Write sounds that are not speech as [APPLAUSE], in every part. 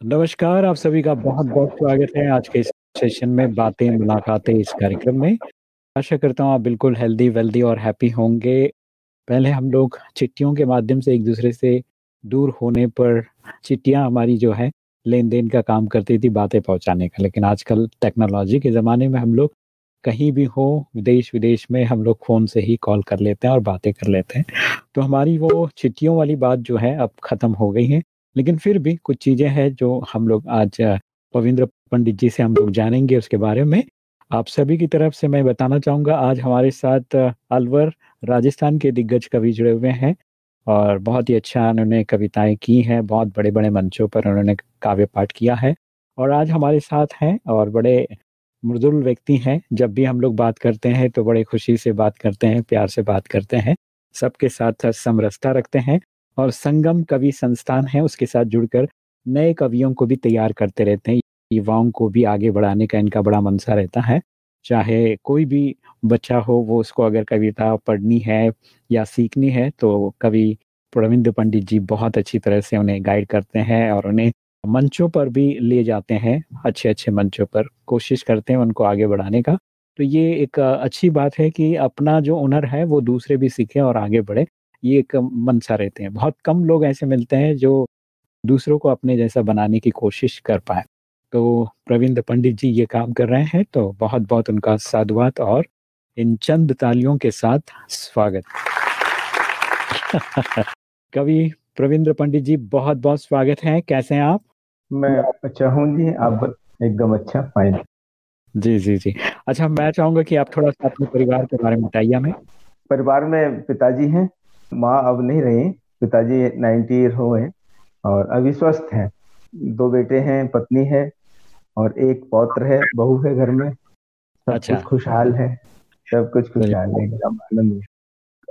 नमस्कार, आप सभी का बहुत-बहुत स्वागत है आज के इस सेशन में बातें मुलाकातें इस कार्यक्रम में। आशा करता हूँ आप बिल्कुल हेल्दी, वेल्दी और हैप्पी होंगे। पहले हम लोग चिट्ठियों के माध्यम से एक-दूसरे से दूर होने पर चिट्ठियाँ हमारी जो है लेन-देन का काम करती थी बातें पहुँचाने का। लेकिन आजकल टेक्नोलॉजी के ज़माने में हम लोग कहीं भी हो, देश-विदेश में हम लोग फ़ोन से ही कॉल कर लेते हैं और बातें कर लेते हैं। तो हमारी वो चिट्ठियों वाली बात जो है अब ख़त्म हो गई है। लेकिन फिर भी कुछ चीज़ें हैं जो हम लोग आज पविंद्र पंडित जी से हम लोग जानेंगे उसके बारे में। आप सभी की तरफ़ से मैं बताना चाहूँगा आज हमारे साथ अलवर, राजस्थान के दिग्गज कवि जुड़े हुए हैं और बहुत ही अच्छा उन्होंने कविताएँ की हैं, बहुत बड़े-बड़े मंचों पर उन्होंने काव्य पाठ किया है और आज हमारे साथ हैं और बड़े मृदुल व्यक्ति हैं। जब भी हम लोग बात करते हैं तो बड़े खुशी से बात करते हैं, प्यार से बात करते हैं। सबके साथ समरसता रखते हैं और संगम कवि संस्थान है उसके साथ जुड़कर नए कवियों को भी तैयार करते रहते हैं। युवाओं को भी आगे बढ़ाने का इनका बड़ा मनसा रहता है। चाहे कोई भी बच्चा हो वो उसको अगर कविता पढ़नी है या सीखनी है तो कवि प्रविंद पंडित जी बहुत अच्छी तरह से उन्हें गाइड करते हैं और उन्हें मंचों पर भी ले जाते हैं, अच्छे-अच्छे मंचों पर कोशिश करते हैं उनको आगे बढ़ाने का। तो ये एक अच्छी बात है कि अपना जो हुनर है वो दूसरे भी सीखें और आगे बढ़े। ये एक मनसा रहते हैं। बहुत कम लोग ऐसे मिलते हैं जो दूसरों को अपने जैसा बनाने की कोशिश कर पाए तो प्रविन्द्र पंडित जी ये काम कर रहे हैं तो बहुत-बहुत उनका साधुवाद और इन चंद तालियों के साथ स्वागत। [LAUGHS] कवि प्रविन्द्र पंडित जी बहुत-बहुत स्वागत है। कैसे हैं आप? मैं अच्छा हूँ जी, आप एकदम अच्छा, फाइन। जी, जी, जी। अच्छा मैं चाहूँगा कि आप थोड़ा-सा अपने परिवार के बारे में बताइए हमें। परिवार में पिताजी हैं, माँ अब नहीं रही, पिताजी 90 ईयर हो गए और अभी स्वस्थ हैं। दो बेटे हैं, पत्नी है और एक पौत्र है, बहू है घर में। सब अच्छा। कुछ खुशहाल है, सब कुछ खुशहाल है, एकदम आनंद में।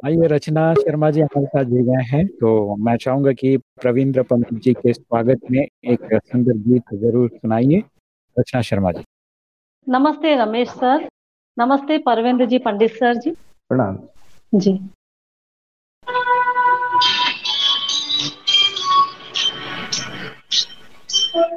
आइए रचना शर्मा जी हमारे साथ जुड़ गए हैं, तो मैं चाहूँगा कि प्रविन्द्र पंडित जी के स्वागत में एक सुंदर गीत ज़रूर सुनाइए। रचना शर्मा जी। नमस्ते रमेश सर, नमस्ते परवेंद्र जी पंडित सर जी। प्रणाम। जी।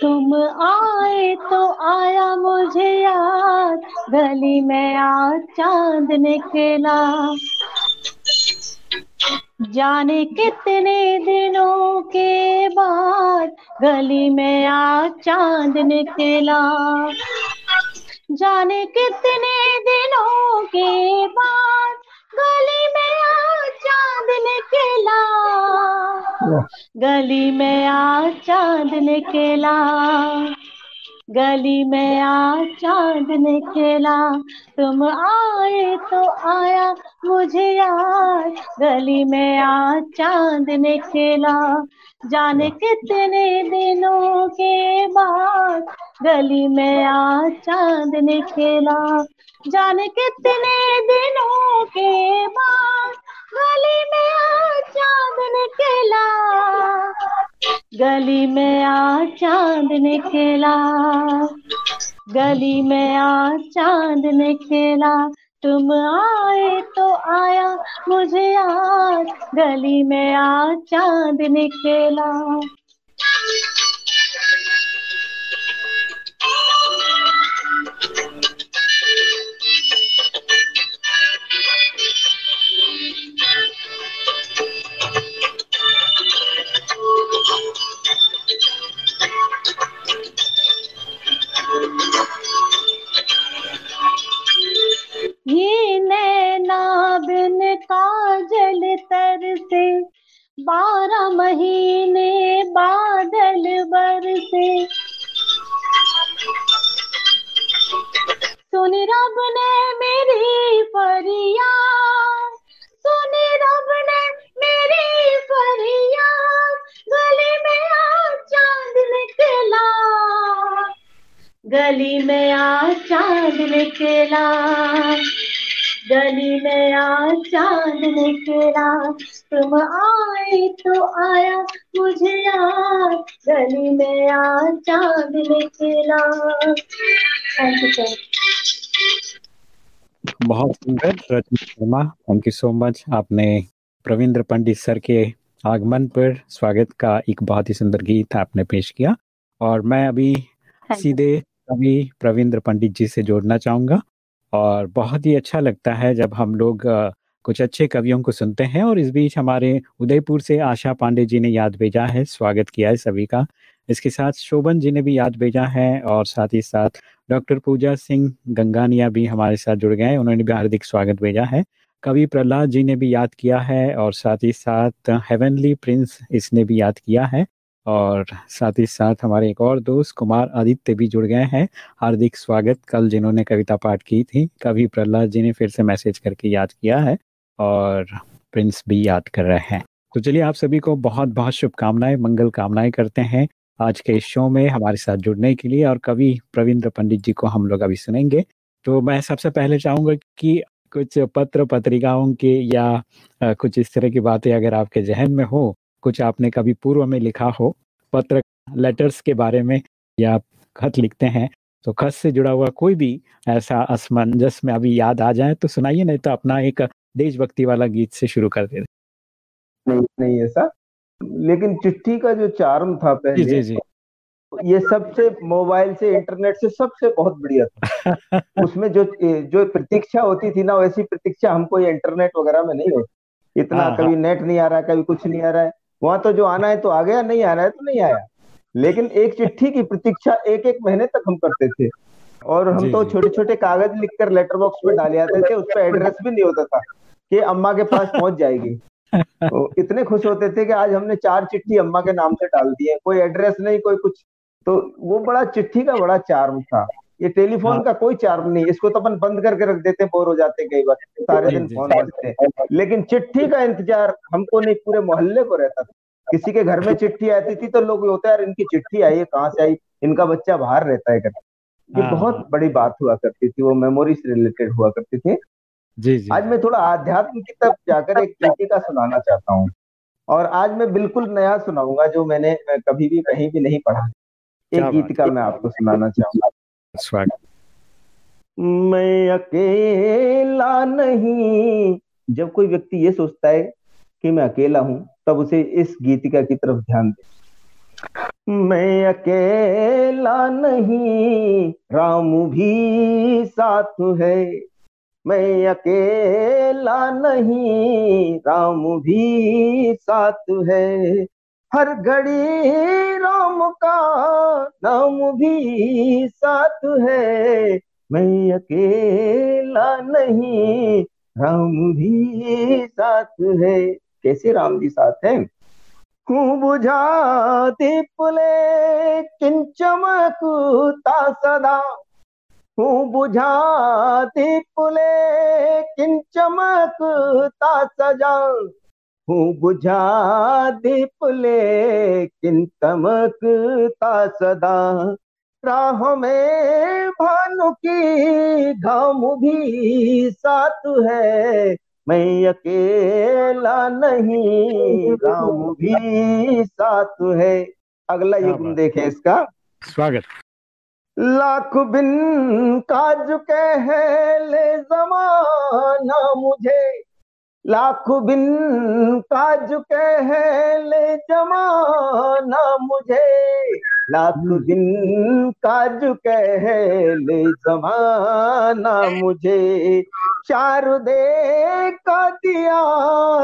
तुम आए तो आया मुझे याद, गली में आज चाँद निकला। जाने कितने दिनों के बाद, गली में आज चाँद निकला। जाने कितने दिनों के बाद गली में आ चाँद निकला गली में आ चाँद निकला गली में आज चाँद ने खेला। तुम आए तो आया मुझे याद गली में आज चाँद ने खेला। जाने कितने दिनों के बाद गली में आज चाँद ने खेला। जाने कितने दिनों के बाद गली में आज चाँद निकला गली में आ चाँद ने खेला। गली में आ चाँद ने खेला। तुम आए तो आया मुझे आज गली में आ चाँद ने ये नाबिन काजल तर से, बारह महीने बादल बर से सुन रब ने मेरी फरियाद, सुन रब ने मेरी फरियाद, गली में आ चाँद निकला। गली में आ चाँद निकला। तुम आए तो आया मुझे याद। गली में आ चाँद निकला थैंक यू सर बहुत सुंदर Rajni Sharma thank you so much आपने प्रविंद्र पंडित सर के आगमन पर स्वागत का एक बहुत ही सुंदर गीत आपने पेश किया। और मैं अभी सीधे अभी प्रविंद्र पंडित जी से जोड़ना चाहूँगा। और बहुत ही अच्छा लगता है जब हम लोग कुछ अच्छे कवियों को सुनते हैं और इस बीच हमारे उदयपुर से आशा पांडे जी ने याद भेजा है, स्वागत किया है सभी का। इसके साथ शोभन जी ने भी याद भेजा है और साथ ही साथ डॉक्टर पूजा सिंह गंगानिया भी हमारे साथ जुड़ गए हैं, उन्होंने भी हार्दिक स्वागत भेजा है। कवि प्रहलाद जी ने भी याद किया है और साथ ही साथ हेवनली प्रिंस इसने भी याद किया है। और साथ ही साथ हमारे एक और दोस्त कुमार आदित्य भी जुड़ गए हैं। हार्दिक स्वागत। कल जिन्होंने कविता पाठ की थी, कवि प्रहलाद जी ने फिर से मैसेज करके याद किया है और प्रिंस भी याद कर रहे हैं। तो चलिए आप सभी को बहुत बहुत शुभकामनाएँ, मंगल कामनाएँ करते हैं आज के इस शो में हमारे साथ जुड़ने के लिए और कवि प्रवीन्द्र पंडित जी को हम लोग अभी सुनेंगे। तो मैं सबसे पहले चाहूँगा कि कुछ पत्र पत्रिकाओं के या कुछ इस तरह की बातें अगर आपके जहन में हो कुछ आपने कभी पूर्व में लिखा हो पत्र लेटर्स के बारे में या खत लिखते हैं तो खत से जुड़ा हुआ कोई भी ऐसा असमंजस में अभी याद आ जाए तो सुनाइए नहीं तो अपना एक देशभक्ति वाला गीत से शुरू कर दे नहीं नहीं ऐसा। लेकिन चिट्ठी का जो चार्म था पहले जी जी ये सबसे मोबाइल से इंटरनेट से सबसे बहुत बढ़िया था। [LAUGHS] उसमें जो जो प्रतीक्षा होती थी ना वैसी प्रतीक्षा हमको ये इंटरनेट वगैरह में नहीं होती। इतना हाँ, कभी नेट हाँ। नहीं आ रहा है कभी कुछ नहीं आ रहा है। वहाँ तो जो आना है तो आ गया नहीं आना है तो नहीं आया। लेकिन एक चिट्ठी की प्रतीक्षा एक एक महीने तक हम करते थे। और हम तो छोटे छोटे कागज़ लिखकर लेटर बॉक्स में डाले आते थे उस पर एड्रेस भी नहीं होता था कि अम्मा के पास पहुँच जाएगी। [LAUGHS] तो इतने खुश होते थे कि आज हमने चार चिट्ठी अम्मा के नाम से डाल दी है। कोई एड्रेस नहीं कोई कुछ। तो वो बड़ा चिट्ठी का बड़ा चार्म था। ये टेलीफोन हाँ। का कोई चार्म नहीं इसको तो अपन बंद करके रख देते बोर हो जाते कई बार सारे दिन फ़ोन बजते लेकिन चिट्ठी का इंतज़ार हमको नहीं पूरे मोहल्ले को रहता था। किसी के घर में चिट्ठी आती थी तो लोग होता यार इनकी चिट्ठी आई है कहाँ से आई? इनका बच्चा बाहर रहता है करके ये हाँ, बहुत हाँ। बड़ी बात हुआ करती थी वो मेमोरी से रिलेटेड हुआ करती थी। जी जी। आज मैं थोड़ा आध्यात्म की तरफ़ जाकर एक कृति का सुनाना चाहता हूँ। और आज मैं बिल्कुल नया सुनाऊँगा जो मैंने कभी भी कहीं भी नहीं पढ़ा। एक गीत का मैं आपको सुनाना चाहूँगा। मैं अकेला नहीं। जब कोई व्यक्ति ये सोचता है कि मैं अकेला हूँ, तब उसे इस गीतिका की तरफ़ ध्यान दे। मैं अकेला नहीं, राम भी साथ है। मैं अकेला नहीं, राम भी साथ है। हर घड़ी राम का नाम भी साथ है। मैं अकेला नहीं, राम भी साथ है। कैसे राम जी साथ है? बुझा दीपले किन चमकता सदा। हूँ बुझा दीपले किन चमकता सजा। हूँ बुझा दीप लेकिन चमकता सदा। राह में भानु की घाम भी साथ है मैं अकेला नहीं राम भी साथ है। अगला युग देखें इसका। स्वागत। लाख बिन काज कह ले जमाना मुझे। लाख बिन काज कह ले जमाना मुझे। लाख हम्म। बिन काज कह ले जमाना मुझे। चार दे का दिया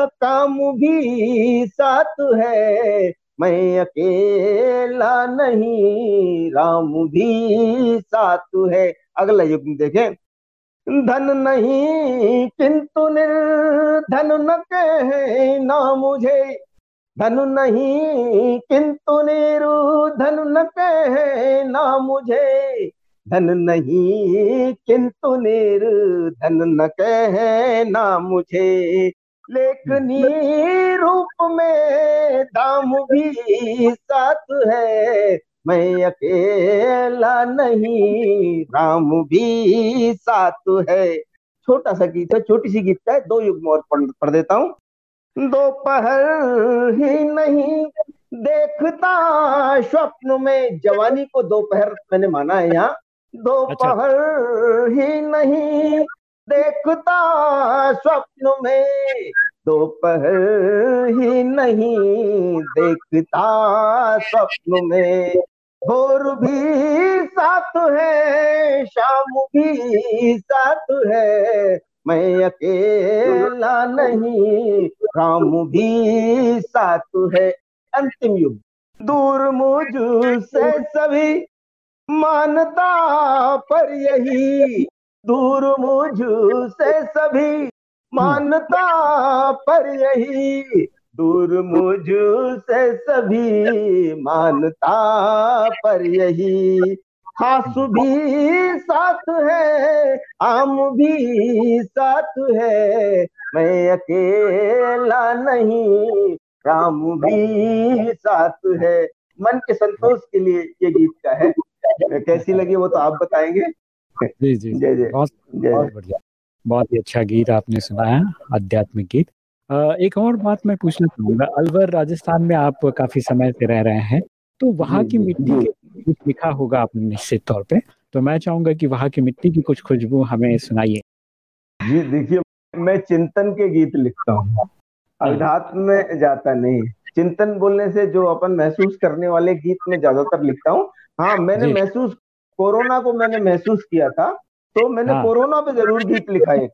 काम भी साथ है। मैं अकेला नहीं राम भी साथ है। अगला युग देखें। धन नहीं किंतु निर्धन न कहे ना मुझे। धन नहीं किंतु धन न कहे ना मुझे। धन नहीं किंतु निर्धन न कहे ना मुझे। लेखनी रूप में दाम भी साथ है। मैं अकेला नहीं राम भी साथ है। छोटा सा गीत है छोटी सी गीत है दो युग में और पढ़, पढ़ देता हूँ। दोपहर ही नहीं देखता स्वप्न में जवानी को दोपहर मैंने माना है यहाँ। दोपहर अच्छा। ही नहीं देखता स्वप्न में दोपहर ही नहीं देखता स्वप्न में। भोर भी साथ है, शाम भी साथ है। मैं अकेला नहीं, राम भी साथ है। अंतिम युग। दूर मुझ से सभी मानता पर यही। दूर मुझ से सभी मानता पर यही। दूर मुझ से सभी मानता पर यही हासु भी साथ है आम भी साथ है। मैं अकेला नहीं राम भी साथ है। मन के संतोष के लिए ये गीत का है। कैसी लगी वो तो आप बताएँगे। जी जी जय जय। बहुत बहुत बढ़िया। बहुत ही अच्छा गीत आपने सुनाया आध्यात्मिक गीत। एक और बात मैं पूछना चाहूँगा। अलवर राजस्थान में आप काफ़ी समय से रह रहे हैं तो वहाँ की मिट्टी के कुछ लिखा होगा आपने निश्चित तौर पे? तो मैं चाहूँगा कि वहाँ की मिट्टी की कुछ खुशबू हमें सुनाइए। जी देखिए मैं चिंतन के गीत लिखता हूँ। अध्यात्म में जाता नहीं। चिंतन बोलने से जो अपन महसूस करने वाले गीत में ज़्यादातर लिखता हूँ। हाँ मैंने महसूस कोरोना को मैंने महसूस किया था तो मैंने हाँ। कोरोना पे ज़रूर गीत लिखा है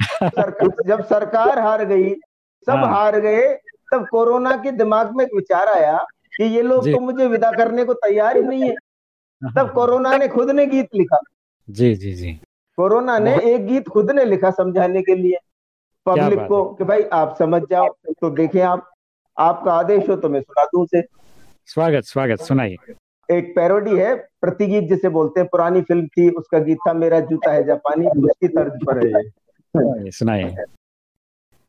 [LAUGHS] सरकार जब सरकार हार गई सब हाँ। हार गए तब कोरोना के दिमाग में एक विचार आया कि ये लोग तो मुझे विदा करने को तैयार ही नहीं है। तब कोरोना ने खुद ने गीत लिखा। जी जी जी। कोरोना ने एक गीत खुद ने लिखा समझाने के लिए। पब्लिक को कि भाई आप समझ जाओ तो देखें आप आपका आदेश हो तो मैं सुना दू उसे। स्वागत स्वागत सुनाइए। एक पैरोडी है प्रतिगीत जिसे बोलते हैं पुरानी फ़िल्म थी उसका गीत था मेरा जूता है जापानी उसकी तर्ज पर है सुनाइए।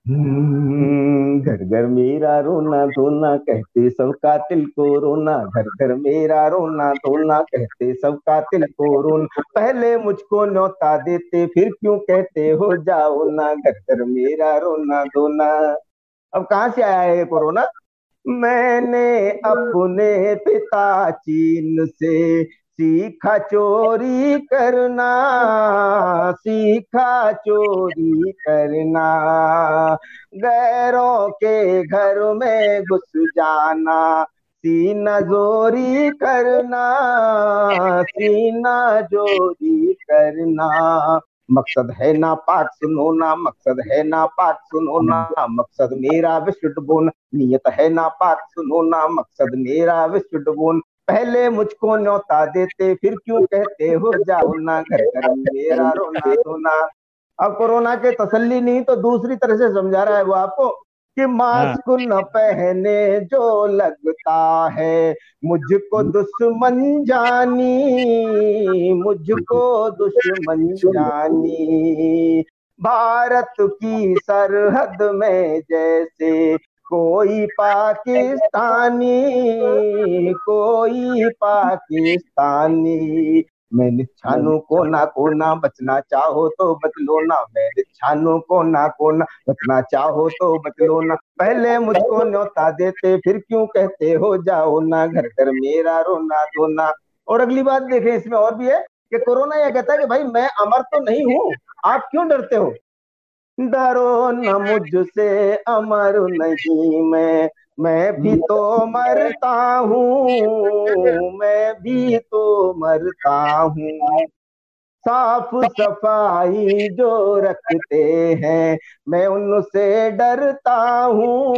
घर घर मेरा रोना धोना, कहते सब कातिल को रोना। घर घर मेरा रोना धोना, कहते सब कातिल को रोना। पहले मुझको न्योता देते, फिर क्यों कहते हो जाओ ना। घर घर मेरा रोना धोना। अब कहाँ से आया है कोरोना? मैंने अपने पिता चीन से सीखा चोरी करना, सीखा चोरी करना। गैरों के घर में घुस जाना, सीना जोरी करना, सीना जोरी करना। मकसद है ना पाक सुनो ना, मकसद है ना पाक सुनो ना, मकसद मेरा विश्व डुबोन। नियत है ना पाक सुनो ना, मकसद मेरा विश्व डुबोन। पहले मुझको न्योता देते फिर क्यों कहते हो जाओ ना घर घर मेरा रोना रोना अब कोरोना के तसल्ली नहीं तो दूसरी तरह से समझा रहा है वो आपको कि मास्क हाँ। न पहने जो लगता है। मुझको दुश्मन जानी मुझको दुश्मन जानी। भारत की सरहद में जैसे कोई पाकिस्तानी कोई पाकिस्तानी। मैं निछानू को ना को ना बचना चाहो तो बचलो ना। मैं निछानू को ना को ना बचना चाहो तो बचलो ना। पहले मुझको न्योता देते, फिर क्यों कहते हो जाओ ना। घर घर मेरा रोना धोना। और अगली बात देखें, इसमें और भी है कि कोरोना यह कहता है कि भाई, मैं अमर तो नहीं हूँ। आप क्यों डरते हो? डरो न मुझसे अमर नहीं। मैं मैं भी तो मरता हूँ, मैं भी तो मरता हूँ। साफ़ सफ़ाई जो रखते हैं, मैं उनसे डरता हूँ,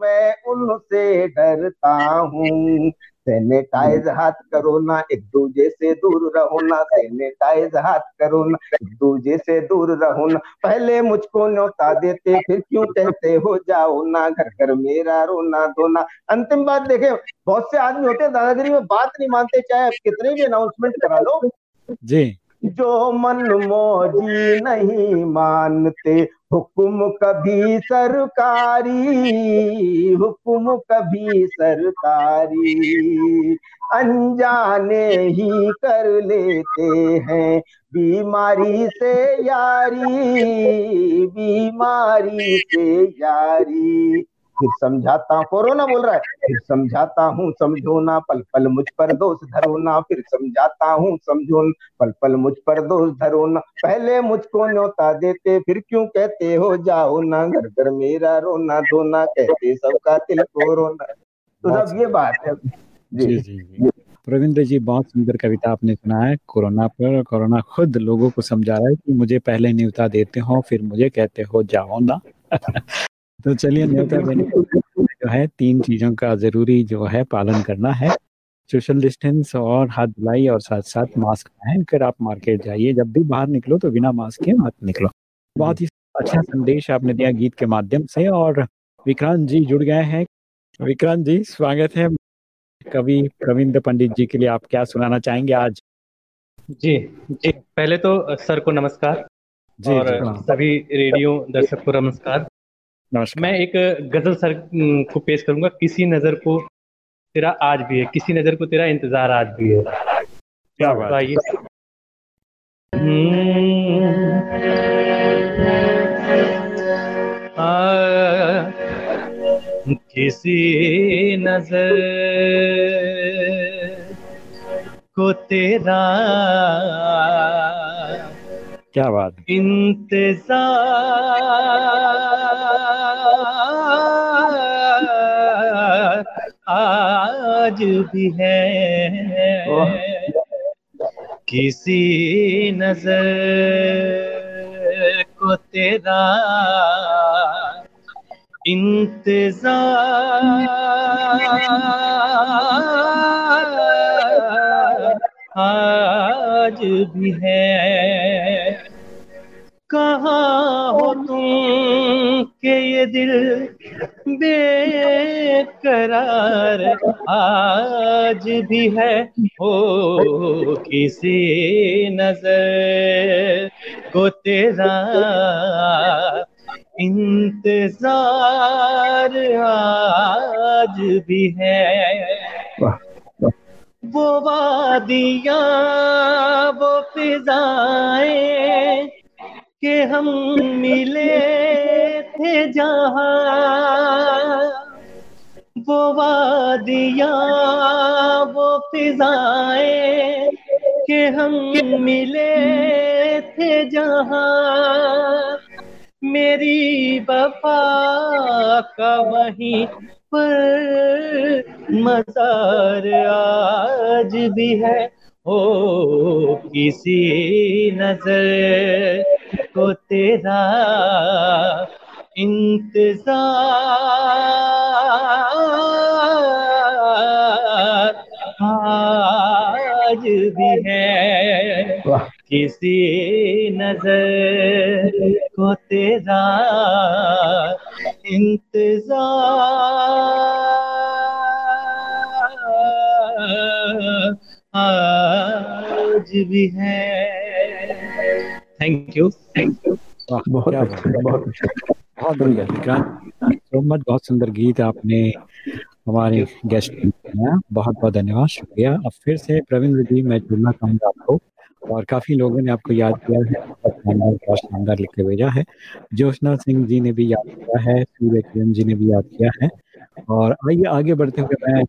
मैं उनसे डरता हूँ। सैनिटाइज हाथ करो ना, एक दूजे से दूर रहो ना, सैनिटाइज हाथ करो ना, एक दूजे से दूर रहो ना। पहले मुझको न्योता देते, फिर क्यों कहते हो जाओ ना, घर घर मेरा रोना धोना। अंतिम बात देखे, बहुत से आदमी होते हैं, दादागिरी में बात नहीं मानते, चाहे कितने भी अनाउंसमेंट करा लो। जी। जो मन मौजी नहीं मानते, हुक्म कभी सरकारी, हुक्म कभी सरकारी। अनजाने ही कर लेते हैं, बीमारी से यारी, बीमारी से यारी। फिर समझाता हूँ कोरोना बोल रहा है? फिर समझाता हूँ समझो ना पल पल मुझ पर दोष धरो ना। फिर समझाता हूँ समझो पल पल मुझ पर दोष धरो ना। पहले मुझको न्योता देते फिर क्यों कहते हो जाओ ना घर घर मेरा रोना धोना कहते सबका तिल को रोना। तो सब ये बात है। जी। जी, जी। प्रविंद्र जी बहुत सुंदर कविता आपने सुना है कोरोना पर कोरोना खुद लोगों को समझा रहा है कि मुझे पहले न्यूता देते हो फिर मुझे कहते हो जाओ ना। [LAUGHS] तो चलिए न्योता देने जो है तीन चीज़ों का ज़रूरी जो है पालन करना है। सोशल डिस्टेंस और हाथ धुलाई और साथ साथ मास्क पहनकर आप मार्केट जाइए। जब भी बाहर निकलो तो बिना मास्क के मत निकलो। बहुत ही अच्छा संदेश आपने दिया गीत के माध्यम से और विक्रांत जी जुड़ गए हैं। विक्रांत जी स्वागत है। कवि रविंद्र पंडित जी के लिए आप क्या सुनाना चाहेंगे आज? जी जी। पहले तो सर को नमस्कार जी और सभी रेडियो दर्शक को नमस्कार। नमस्कार। मैं एक गज़ल सर को पेश करूँगा। किसी नज़र को तेरा आज भी है किसी नज़र को तेरा इंतज़ार आज भी है। क्या बात आइए किसी नज़र को तेरा क्या बात इंतज़ार आज भी है। किसी नज़र को तेरा इंतज़ार आज भी है। कहाँ हो तुम के ये दिल बेकरार? आज भी है, हो किसी नज़र को तेरा इंतज़ार आज भी है। वो वादियाँ, वो फिजाएँ के हम मिले थे जहाँ। वो वादियाँ, वो फिजाएँ के हम मिले थे जहाँ। मेरी वफा का वहीं पर मजार आज भी है। हो किसी नज़र को तेरा इंतज़ार आज भी है। किसी नज़र को तेरा इंतज़ार आज भी है। थैंक यू थैंक यू बहुत अच्छा बहुत अच्छा। बहुत बढ़िया सो मच बहुत सुंदर गीत आपने हमारे गेस्ट बहुत बहुत धन्यवाद शुक्रिया। अब फिर से प्रवीण जी मैं जुड़ना चाहूँगा आपको। और काफ़ी लोगों ने आपको याद किया है शानदार बहुत शानदार लिख के भेजा है। ज्योत्ना सिंह जी ने भी याद किया है सूर्य किरण जी ने भी याद किया है। और आइए आगे बढ़ते हुए मैं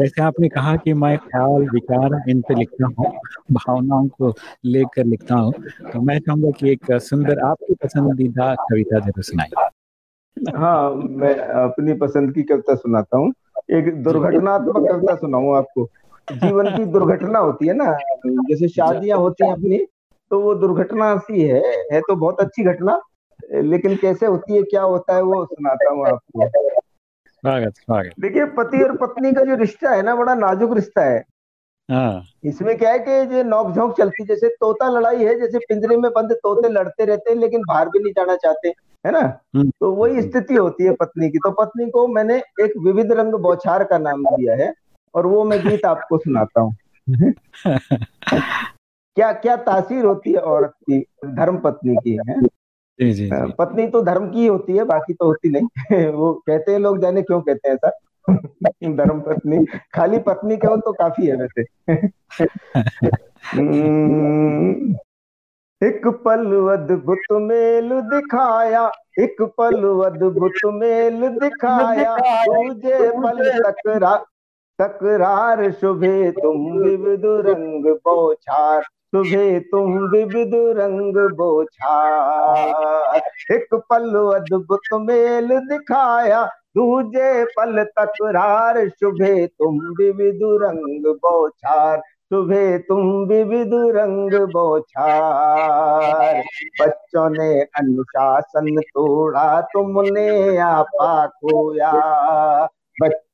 जैसे आपने कहा कि मैं ख्याल विचार इन पे लिखता हूँ भावनाओं को लेकर लिखता हूँ तो मैं चाहूँगा कि एक सुंदर आपकी पसंदीदा कविता ज़रूर सुनाई। हाँ मैं अपनी पसंद की कविता सुनाता हूँ। एक दुर्घटनात्मक कविता सुनाऊँ आपको। जीवन की दुर्घटना होती है ना। जैसे शादियाँ होती हैं अपनी तो वो दुर्घटना सी है है तो बहुत अच्छी घटना लेकिन कैसे होती है क्या होता है वो सुनाता हूँ आपको। देखिए पति और पत्नी का जो रिश्ता है ना बड़ा नाजुक रिश्ता है। हाँ। इसमें क्या है कि जो नोक झोंक चलती जैसे तोता लड़ाई है जैसे पिंजरे में बंद तोते लड़ते रहते हैं लेकिन बाहर भी नहीं जाना चाहते है ना? तो वही स्थिति होती है पत्नी की। तो पत्नी को मैंने एक विविध रंग बौछार का नाम दिया है। और वो मैं गीत आपको सुनाता हूँ। क्या क्या तासीर होती है औरत की धर्म पत्नी की है? जी जी, जी। पत्नी तो धर्म की होती है बाकी तो होती नहीं। [LAUGHS] वो कहते हैं लोग जाने क्यों कहते हैं ऐसा? [LAUGHS] धर्म पत्नी खाली पत्नी कहो तो काफ़ी है वैसे। [LAUGHS] हम्म। एक पल अद्भुत मेल दिखाया एक पल अद्भुत मेल दिखाया तुझे पल तकरा तकरार शुभे तुम विविध रंग बौछार। सुबह तुम विविध रंग बोछार। एक पल अद्भुत मेल दिखाया, दूजे पल तकरार सुबह तुम विविध रंग बोछार। सुबह तुम विविध रंग बोछार। बच्चों ने अनुशासन तोड़ा, तुमने आपा खोया।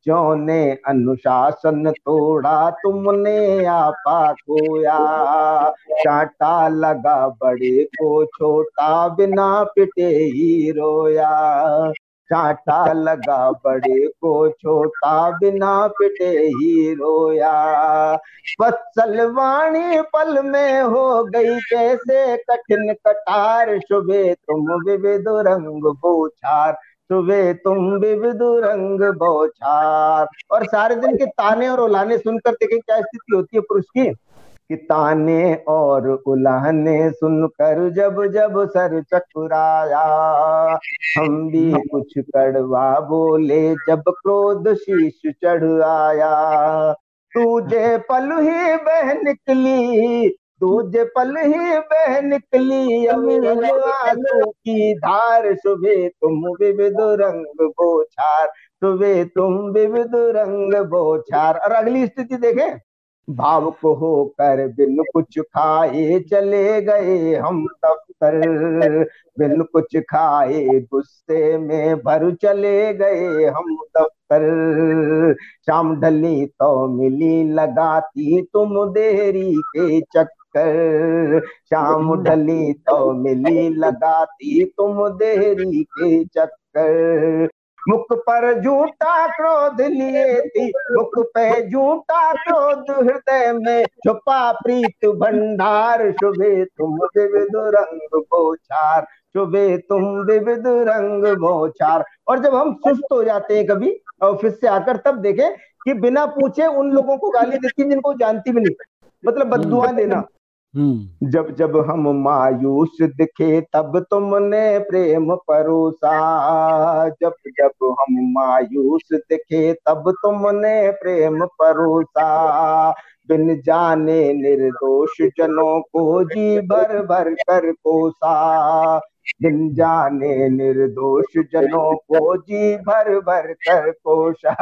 बच्चों ने अनुशासन तोड़ा तुमने आपा खोया। चाटा लगा बड़े को छोटा, बिना पिटे ही रोया। चाटा लगा बड़े को छोटा, बिना पिटे ही रोया। वाणी पल में हो गई कैसे, कठिन कटार, शुभे तुम विविध रंग बोछार सुबह तुम विविध रंग बौछार। और सारे दिन के ताने और उलाने सुनकर देखें क्या स्थिति होती है पुरुष की? कि ताने और उलाहने सुनकर जब जब सर चकुराया, हम भी कुछ कड़वा बोले जब क्रोध शीश चढ़ आया। तुझे पल ही बह निकली दूज पल ही बह निकली आँसू की धार। सुबह तुम विविध रंग बोछार सुबह तुम विविध रंग बोछार और अगली स्थिति देखे। भाव को होकर बिन कुछ खाए चले गए हम दफ्तर। बिन कुछ खाए गुस्से में भर चले गए हम दफ्तर। शाम ढली तो मिली लगाती तुम देरी के चक्कर। कर। शाम ढली तो मिली लगाती तुम देरी के चक्कर। मुख पर झूठा क्रोध लिए थी मुख पे झूठा क्रोध हृदय में। छुपा प्रीत भंडार शुभे तुम विविध रंग बोछार शुभे तुम विविध रंग बोछार और जब हम सुस्त हो जाते हैं कभी ऑफ़िस से आकर तब देखें कि बिना पूछे उन लोगों को गाली देती जिनको जानती भी नहीं। मतलब बदुआ देना। हम्म। जब जब हम मायूस दिखे तब तुमने प्रेम परोसा। जब जब हम मायूस दिखे तब तुमने प्रेम परोसा। बिन जाने निर्दोष जनों को जी भर भर कर कोसा। बिन जाने निर्दोष जनों को जी भर भर कर कोशा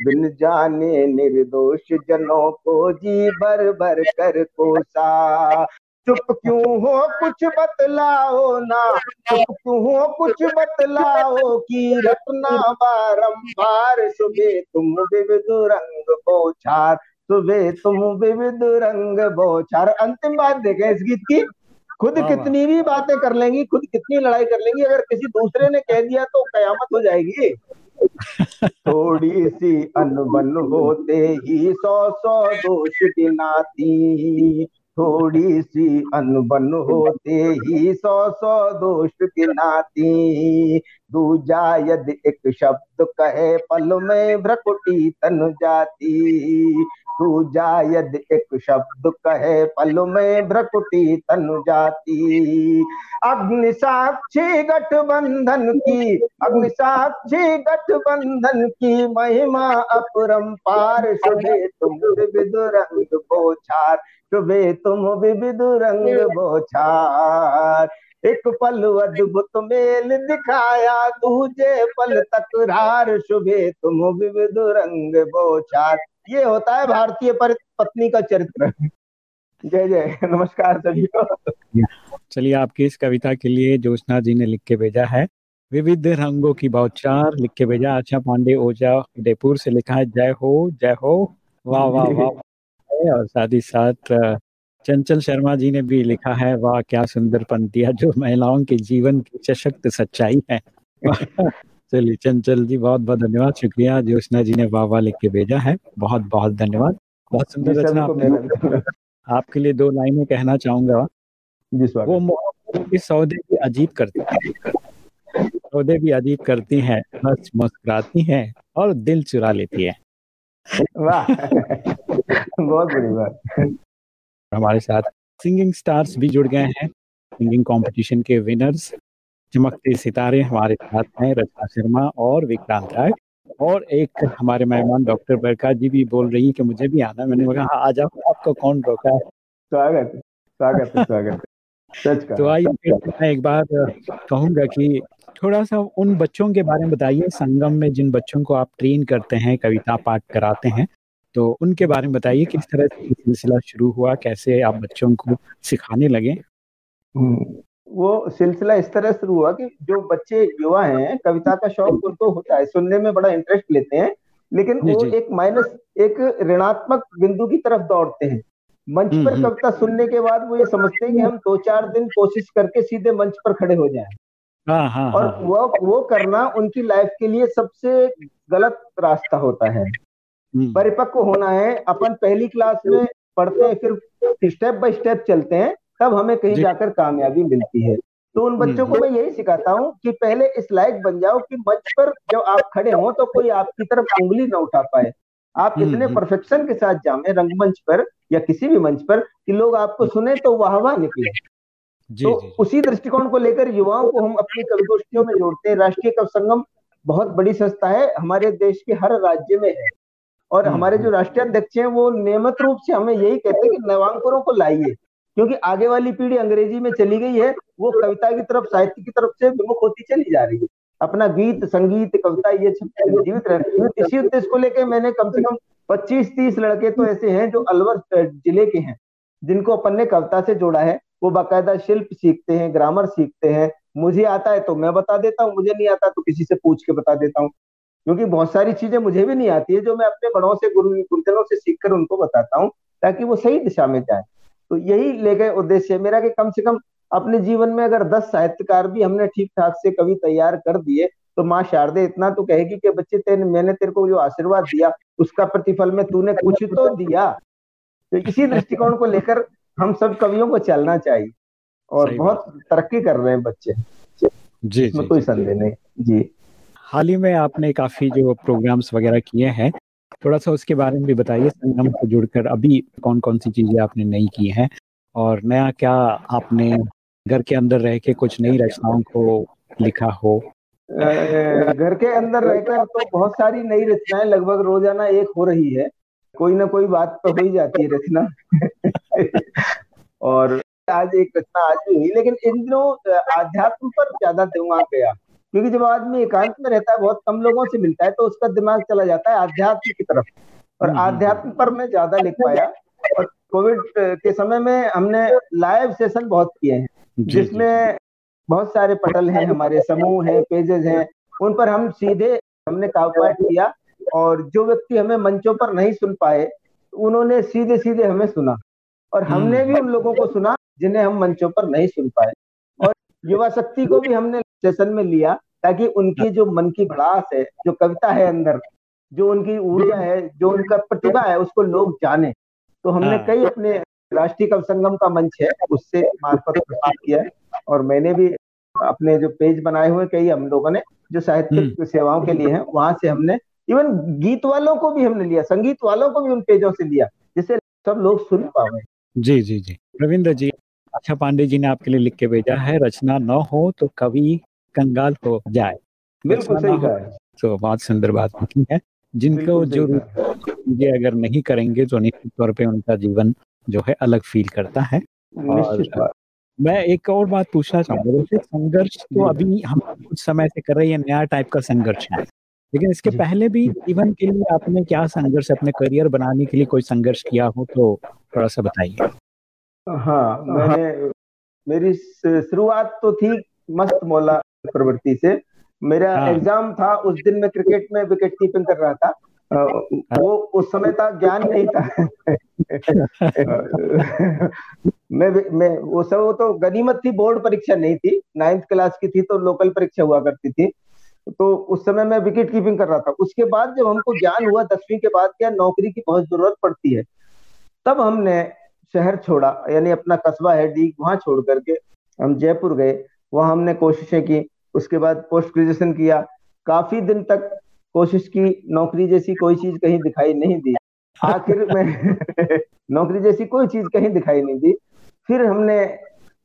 बिन जाने निर्दोष जनों को जी भर भर कर कोसा। चुप क्यों हो कुछ बतलाओ ना चुप क्यों हो कुछ बतलाओ की रत्ना बारंबार सुबह तुम विविध रंग बोछार सुबह तुम विविध रंग बोछार। अंतिम बात देखें इस गीत की खुद कितनी भी बातें कर लेंगी खुद कितनी लड़ाई कर लेंगी अगर किसी दूसरे ने कह दिया तो कयामत हो जाएगी। थोड़ी सी अनबन होते ही सौ सौ दोष गिनाती। थोड़ी सी अनबन होते ही सौ सौ दोष गिनाती दूजा यदि एक शब्द कहे, पल में भ्रकुटी तन जाती। दूजा यदि एक शब्द कहे, पल में भ्रकुटी तन जाती। अग्नि साक्षी गठबंधन की अग्नि साक्षी गठबंधन की महिमा अपरंपार, शुभे तुम विविध रंग बोछार शुभे तुम विविध रंग बोछार एक पल अद्भुत मेल दिखाया दूजे पल तकरार शुभे तुम विविध रंग बोछार ये होता है भारतीय पत्नी का चरित्र। जय जय नमस्कार सभी को। चलिए आपकी इस कविता के लिए ज्योत्ना जी ने लिख के भेजा है। विविध रंगों की बौचार लिख के भेजा। आशा पांडे ओझा उदयपुर से लिखा है जय हो जय हो। वाह वाह वाह। और साथ ही साथ चंचल शर्मा जी ने भी लिखा है वाह क्या सुंदर पंक्तियाँ जो महिलाओं के जीवन की सशक्त सच्चाई है। [LAUGHS] चलिए चंचल जी बहुत बहुत धन्यवाद। शुक्रिया ज्योत्ना जी ने वाह वाह लिख के भेजा है। बहुत बहुत धन्यवाद। बहुत सुंदर रचना आपने आपके लिए दो लाइनें कहना चाहूँगा। वो मोहब्बत इस सौदे की अजीब करती है। सौदे भी अजीब करती हैं बस मुस्कुराती हैं और दिल चुरा लेती है। वाह। बहुत बड़ी बात। हमारे साथ सिंगिंग स्टार्स भी जुड़ गए हैं। सिंगिंग कंपटीशन के विनर्स चमकते सितारे हमारे साथ हैं रचना शर्मा और विक्रांत राय। और एक हमारे मेहमान डॉक्टर बरका जी भी बोल रही कि मुझे भी आना मैंने कहा हाँ, आ जाओ आपको कौन रोका है? स्वागत स्वागत स्वागत सच का तो आइए मैं एक बार कहूँगा कि थोड़ा सा उन बच्चों के बारे में बताइए। संगम में जिन बच्चों को आप ट्रेन करते हैं कविता पाठ कराते हैं तो उनके बारे में बताइए किस तरह से सिलसिला शुरू हुआ कैसे आप बच्चों को सिखाने लगे? हम्म, वो सिलसिला इस तरह शुरू हुआ कि जो बच्चे युवा हैं कविता का शौक उनको होता है सुनने में बड़ा इंटरेस्ट लेते हैं लेकिन वो एक माइनस एक ऋणात्मक बिंदु की तरफ़ दौड़ते हैं। मंच हम्म, पर हम्म। कविता सुनने के बाद वो ये समझते हैं कि हम दो चार दिन कोशिश करके सीधे मंच पर खड़े हो जाएँ। हाँ, हाँ, और हाँ, वो वो करना उनकी लाइफ के लिए सबसे गलत रास्ता होता है। परिपक्व होना है। अपन पहली क्लास में पढ़ते हैं फिर स्टेप बाय स्टेप चलते हैं तब हमें कहीं जाकर कामयाबी मिलती है। तो उन बच्चों को हम्म। मैं यही सिखाता हूँ कि पहले इस लायक बन जाओ कि मंच पर जब आप खड़े हो तो कोई आपकी तरफ़ उंगली ना उठा पाए। आप हम्म, इतने परफेक्शन के साथ जामे रंगमंच पर या किसी भी मंच पर कि लोग आपको सुने तो वाह वाह निकले। जी, तो जी, उसी दृष्टिकोण को लेकर युवाओं को हम अपनी कवि गोष्ठियों में जोड़ते हैं। राष्ट्रीय कवि संगम बहुत बड़ी संस्था है। हमारे देश के हर राज्य में है। और हम्म, हमारे जो हम्म। राष्ट्रीय अध्यक्ष हैं वो नियमित रूप से हमें यही कहते हैं कि नवांकुरों को लाइए क्योंकि आगे वाली पीढ़ी अंग्रेज़ी में चली गई है वो कविता की तरफ़ साहित्य की तरफ़ से विमुख होती चली जा रही है। अपना गीत संगीत कविता ये सब जीवित रहे इसी उद्देश्य को लेकर मैंने कम से कम 25-30 लड़के तो ऐसे हैं जो अलवर ज़िले के हैं जिनको अपन ने कविता से जोड़ा है। वो बाकायदा शिल्प सीखते हैं ग्रामर सीखते हैं। मुझे आता है तो मैं बता देता हूँ मुझे नहीं आता तो किसी से पूछ के बता देता हूँ। क्योंकि बहुत सारी चीज़ें मुझे भी नहीं आती है जो मैं अपने बड़ों से गुरु गुरुजनों से सीखकर उनको बताता हूँ ताकि वो सही दिशा में जाए। तो यही ले गए उद्देश्य मेरा कि कम से कम अपने जीवन में अगर दस साहित्यकार भी हमने ठीक ठाक से कवि तैयार कर दिए तो माँ शारदे इतना तो कहेगी कि बच्चे तेरे मैंने तेरे को जो आशीर्वाद दिया उसका प्रतिफल में तूने कुछ तो दिया। तो इसी दृष्टिकोण को लेकर हम सब कवियों को चलना चाहिए और बहुत तरक्की कर रहे हैं बच्चे। जी इसमें कोई संदेह नहीं। जी। हाल ही में आपने काफ़ी जो प्रोग्राम्स वगैरह किए हैं थोड़ा सा उसके बारे में भी बताइए, संगम से जुड़कर अभी कौन कौन सी चीज़ें आपने नई की हैं? और नया क्या आपने घर के अंदर रह के कुछ नई रचनाओं को लिखा हो? घर के अंदर रहकर तो बहुत सारी नई रचनाएँ लगभग रोज़ाना एक हो रही है। कोई ना कोई बात तो हो ही जाती है रचना। [LAUGHS] और आज एक रचना आज भी हुई, लेकिन इन दिनों आध्यात्म पर ज़्यादा दिमाग गया। क्योंकि जब आदमी एकांत में रहता है बहुत कम लोगों से मिलता है तो उसका दिमाग चला जाता है आध्यात्म की तरफ़। और हम्म, हम्म, आध्यात्म हम्म। पर मैं ज़्यादा लिख पाया। और कोविड के समय में हमने लाइव सेशन बहुत किए हैं जिसमें बहुत सारे पटल हैं हमारे समूह हैं पेजेस हैं उन पर हम सीधे हमने काव्य किया। और जो व्यक्ति हमें मंचों पर नहीं सुन पाए उन्होंने सीधे सीधे हमें सुना। और हमने भी उन लोगों को सुना जिन्हें हम मंचों पर नहीं सुन पाए। और युवा शक्ति को भी हमने सेशन में लिया ताकि उनकी जो मन की भड़ास है जो कविता है अंदर जो उनकी ऊर्जा है जो उनका प्रतिभा है उसको लोग जाने। तो हमने हाँ। कई अपने राष्ट्रीय कवि संगम का मंच है उससे मार्फत प्रस्तुत किया और मैंने भी अपने जो पेज बनाए हुए कई हम लोगों ने जो साहित्यिक हम्म। सेवाओं के लिए हैं वहाँ से हमने इवन गीत वालों को भी हमने लिया संगीत वालों को भी उन पेजों से लिया जिससे सब लोग सुन पाए। जी जी जी। रविंद्र जी अच्छा पांडे जी ने आपके लिए लिख के भेजा है रचना न हो तो कवि कंगाल हो जाए। बिल्कुल सही कहा तो बहुत सुंदर बात होती है। जिनको जो ये अगर नहीं करेंगे तो निश्चित तौर पे उनका जीवन जो है अलग फील करता है। और मैं एक और बात पूछना चाहूँगा। जैसे संघर्ष तो अभी हम कुछ समय से कर रहे हैं नया टाइप का संघर्ष है। लेकिन इसके पहले भी जीवन के लिए आपने क्या संघर्ष अपने करियर बनाने के लिए कोई संघर्ष किया हो तो थोड़ा सा बताइए। हाँ मैंने मेरी शुरुआत तो थी मस्त मौला प्रवृत्ति से। मेरा हाँ। एग्ज़ाम था उस दिन मैं क्रिकेट में विकेट कीपिंग कर रहा था। वो उस समय था ज्ञान नहीं था। [LAUGHS] मैं मैं वो सब वो तो गनीमत थी बोर्ड परीक्षा नहीं थी। नाइन्थ क्लास की थी तो लोकल परीक्षा हुआ करती थी। तो उस समय मैं विकेट कीपिंग कर रहा था। उसके बाद जब हमको ज्ञान हुआ दसवीं के बाद क्या नौकरी की बहुत ज़रूरत पड़ती है तब हमने शहर छोड़ा यानी अपना कस्बा है डी वहाँ छोड़ करके हम जयपुर गए। वहाँ हमने कोशिशें की उसके बाद पोस्ट ग्रेजुएशन किया। काफ़ी दिन तक कोशिश की नौकरी जैसी कोई चीज़ कहीं दिखाई नहीं दी। आखिर में [LAUGHS] नौकरी जैसी कोई चीज़ कहीं दिखाई नहीं दी। फिर हमने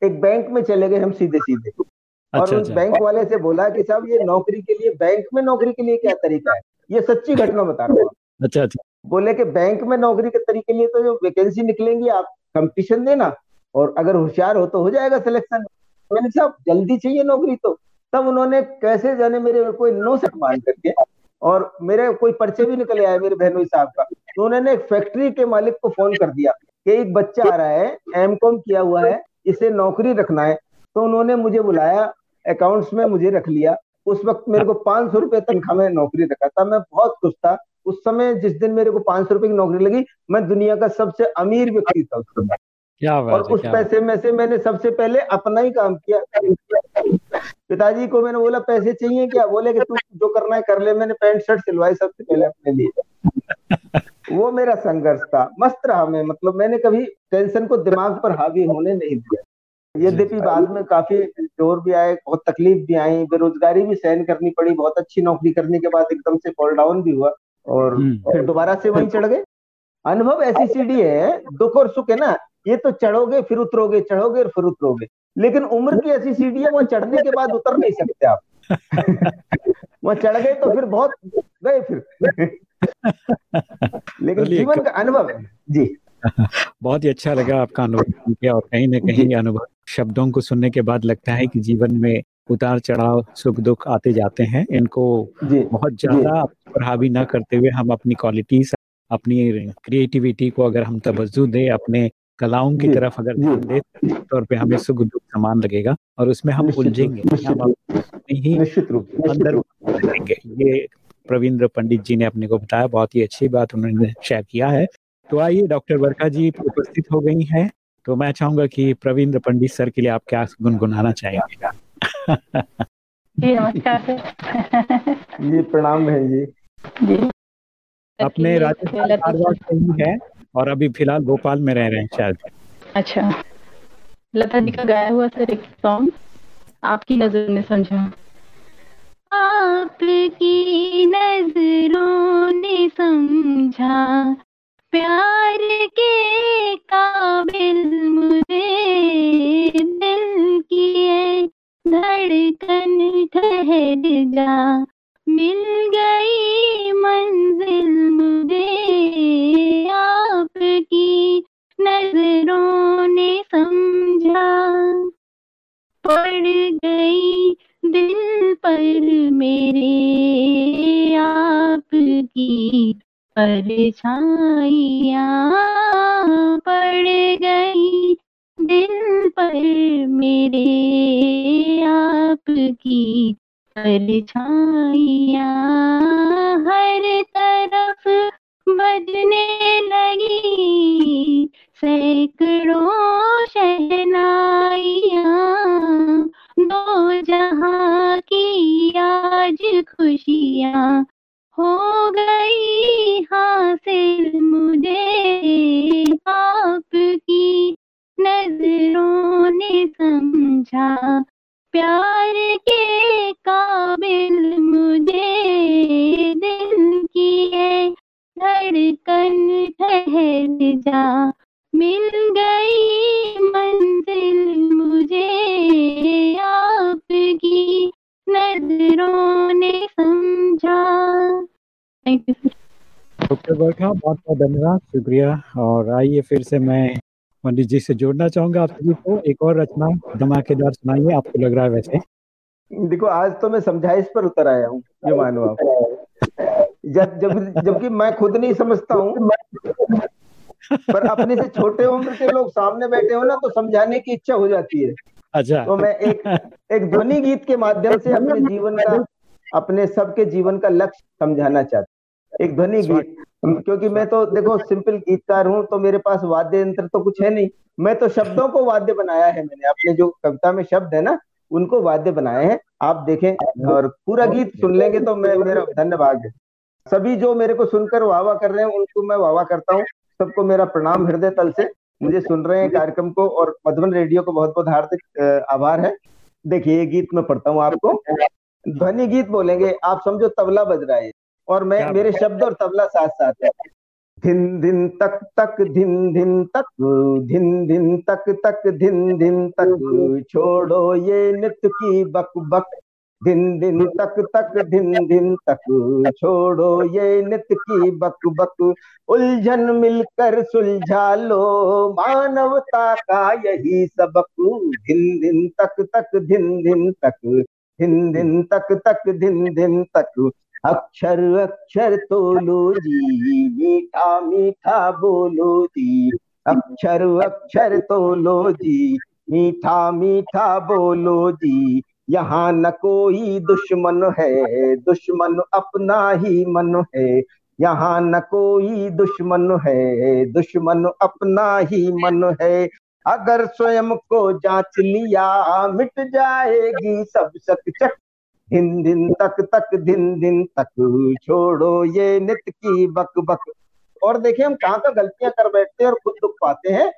एक बैंक में चले गए हम सीधे सीधे और अच्छा, उस अच्छा। बैंक वाले से बोला कि साहब ये नौकरी के लिए बैंक में नौकरी के लिए क्या तरीका है? ये सच्ची घटना बता रहा हूँ। अच्छा अच्छा। बोले कि बैंक में नौकरी के तरीके लिए तो जो वैकेंसी निकलेंगी आप कंपटीशन देना। और अगर होशियार हो तो हो जाएगा सिलेक्शन मैंने साहब जल्दी चाहिए नौकरी तो। तब उन्होंने कैसे जाने मेरे कोई नो सेट मान करके और मेरे कोई पर्चे भी निकले आए मेरे बहनोई साहब का। तो उन्होंने एक फैक्ट्री के मालिक को फ़ोन कर दिया कि एक बच्चा आ रहा है एम कॉम किया हुआ है, इसे नौकरी रखना है। तो उन्होंने मुझे बुलाया अकाउंट्स में मुझे रख लिया। उस वक्त मेरे को पाँच सौ रुपए तनख्वाह में नौकरी रखा था। मैं बहुत खुश था। उस समय जिस दिन मेरे को पाँच सौ रुपए की नौकरी लगी, मैं दुनिया का सबसे अमीर व्यक्ति था उस समय। क्या और उस क्या पैसे में से मैंने सबसे पहले अपना ही काम किया। पिताजी को मैंने बोला पैसे चाहिए क्या? बोले कि तू जो करना है कर ले। मैंने पैंट शर्ट सिलवाई सबसे पहले अपने लिए। [LAUGHS] वो मेरा संघर्ष था। मस्त रहा मैं मतलब मैंने कभी टेंशन को दिमाग पर हावी होने नहीं दिया। यद्यपि बाद में काफ़ी ज़ोर भी आए बहुत तकलीफ़ भी आई बेरोजगारी भी सहन करनी पड़ी बहुत अच्छी नौकरी करने के बाद एकदम से फॉल डाउन भी हुआ और हम्म। फिर दोबारा से वहीं चढ़ गए। अनुभव ऐसी सीढ़ी है दुख और सुख है ना? ये तो चढ़ोगे फिर उतरोगे चढ़ोगे और फिर उतरोगे। लेकिन उम्र की ऐसी सीढ़ी है वहाँ चढ़ने के बाद उतर नहीं सकते आप। वहाँ चढ़ गए तो फिर बहुत गए फिर। लेकिन जीवन का अनुभव है। जी। बहुत ही अच्छा लगा आपका अनुभव और कहीं ना कहीं अनुभव शब्दों को सुनने के बाद लगता है कि जीवन में उतार चढ़ाव सुख दुख आते जाते हैं। इनको बहुत ज़्यादा हावी ना करते हुए हम अपनी क्वालिटीज अपनी क्रिएटिविटी को अगर हम तवज्जो दें अपने कलाओं की तरफ़ अगर ध्यान दे तौर पे हमें सुख दुख समान लगेगा और उसमें हम उलझेंगे। ही अंदर ये प्रवींद्र पंडित जी ने अपने को बताया बहुत ही अच्छी बात उन्होंने शेयर किया है। तो आइए डॉक्टर वर्षा जी उपस्थित हो गई हैं। तो मैं चाहूँगा कि प्रवींद्र पंडित सर के लिए आप क्या गुनगुनाना चाहेंगे? जी नमस्कार जी प्रणाम है जी। जी। अपने राजस्थान है। और अभी फ़िलहाल भोपाल में रह रहे हैं शायद। अच्छा। लता जी का गाया हुआ सर एक सॉन्ग आपकी नज़र ने समझा। आपकी नज़रों ने समझा, प्यार के काबिल मुझे दिल की धड़कन ठहर जा। मिल गई मंजिल मुझे आपकी। नज़रों ने समझा, पड़ गई दिल पर मेरे आपकी। परछाइया पड़ गई दिल पर मेरे आपकी। परछाइया हर तरफ़ धन्यवाद शुक्रिया। और आइए फिर से मैं पंडित जी से जोड़ना चाहूँगा आप सभी को। एक और रचना धमाकेदार सुनाइए आपको लग रहा है वैसे। देखो आज तो मैं समझाइश पर उतर आया हूँ ये मानो आप। जब जब जबकि मैं खुद नहीं समझता हूँ पर अपने से छोटे उम्र के लोग सामने बैठे हो ना तो समझाने की इच्छा हो जाती है। अच्छा। तो मैं एक एक ध्वनि गीत के माध्यम से अपने [LAUGHS] जीवन का अपने सबके जीवन का लक्ष्य समझाना चाहता एक ध्वनि गीत। क्योंकि मैं तो देखो सिंपल गीतकार हूँ तो मेरे पास वाद्य यंत्र तो कुछ है नहीं। मैं तो शब्दों को वाद्य बनाया है मैंने। अपने जो कविता में शब्द है ना उनको वाद्य बनाए हैं। आप देखें और पूरा गीत सुन लेंगे तो मैं मेरा धन्यवाद। है सभी जो मेरे को सुनकर वाह वाह कर रहे हैं उनको मैं वाह वाह करता हूँ। सबको मेरा प्रणाम हृदय तल से। मुझे सुन रहे हैं कार्यक्रम को और मधुबन रेडियो को बहुत बहुत हार्दिक आभार है। देखिए ये गीत मैं पढ़ता हूँ आपको। ध्वनि गीत बोलेंगे। आप समझो तबला बज रहा है। और मैं मेरे शब्द और तबला साथ साथ है धिन धिन तक तक धिन धिन तक धिन धिन तक तक धिन धिन तक छोड़ो ये नित्य की बक बक दिन दिन तक तक दिन दिन तक छोड़ो ये नित की बक बक उलझन मिलकर सुलझा लो मानवता का यही सबक दिन दिन तक तक दिन दिन तक दिन दिन तक तक दिन दिन तक अक्षर अक्षर तोलो जी मीठा मीठा बोलो जी। अक्षर अक्षर तोलो जी मीठा मीठा बोलो जी। यहाँ न कोई दुश्मन है, दुश्मन अपना ही मन है। यहाँ न कोई दुश्मन है, दुश्मन अपना ही मन है। अगर स्वयं को जाँच लिया, मिट जाएगी सब चक दिन दिन तक तक दिन दिन तक। छोड़ो ये नित की बक बक। और देखिए हम कहाँ का गलतियाँ कर बैठते हैं और खुद दुख पाते हैं।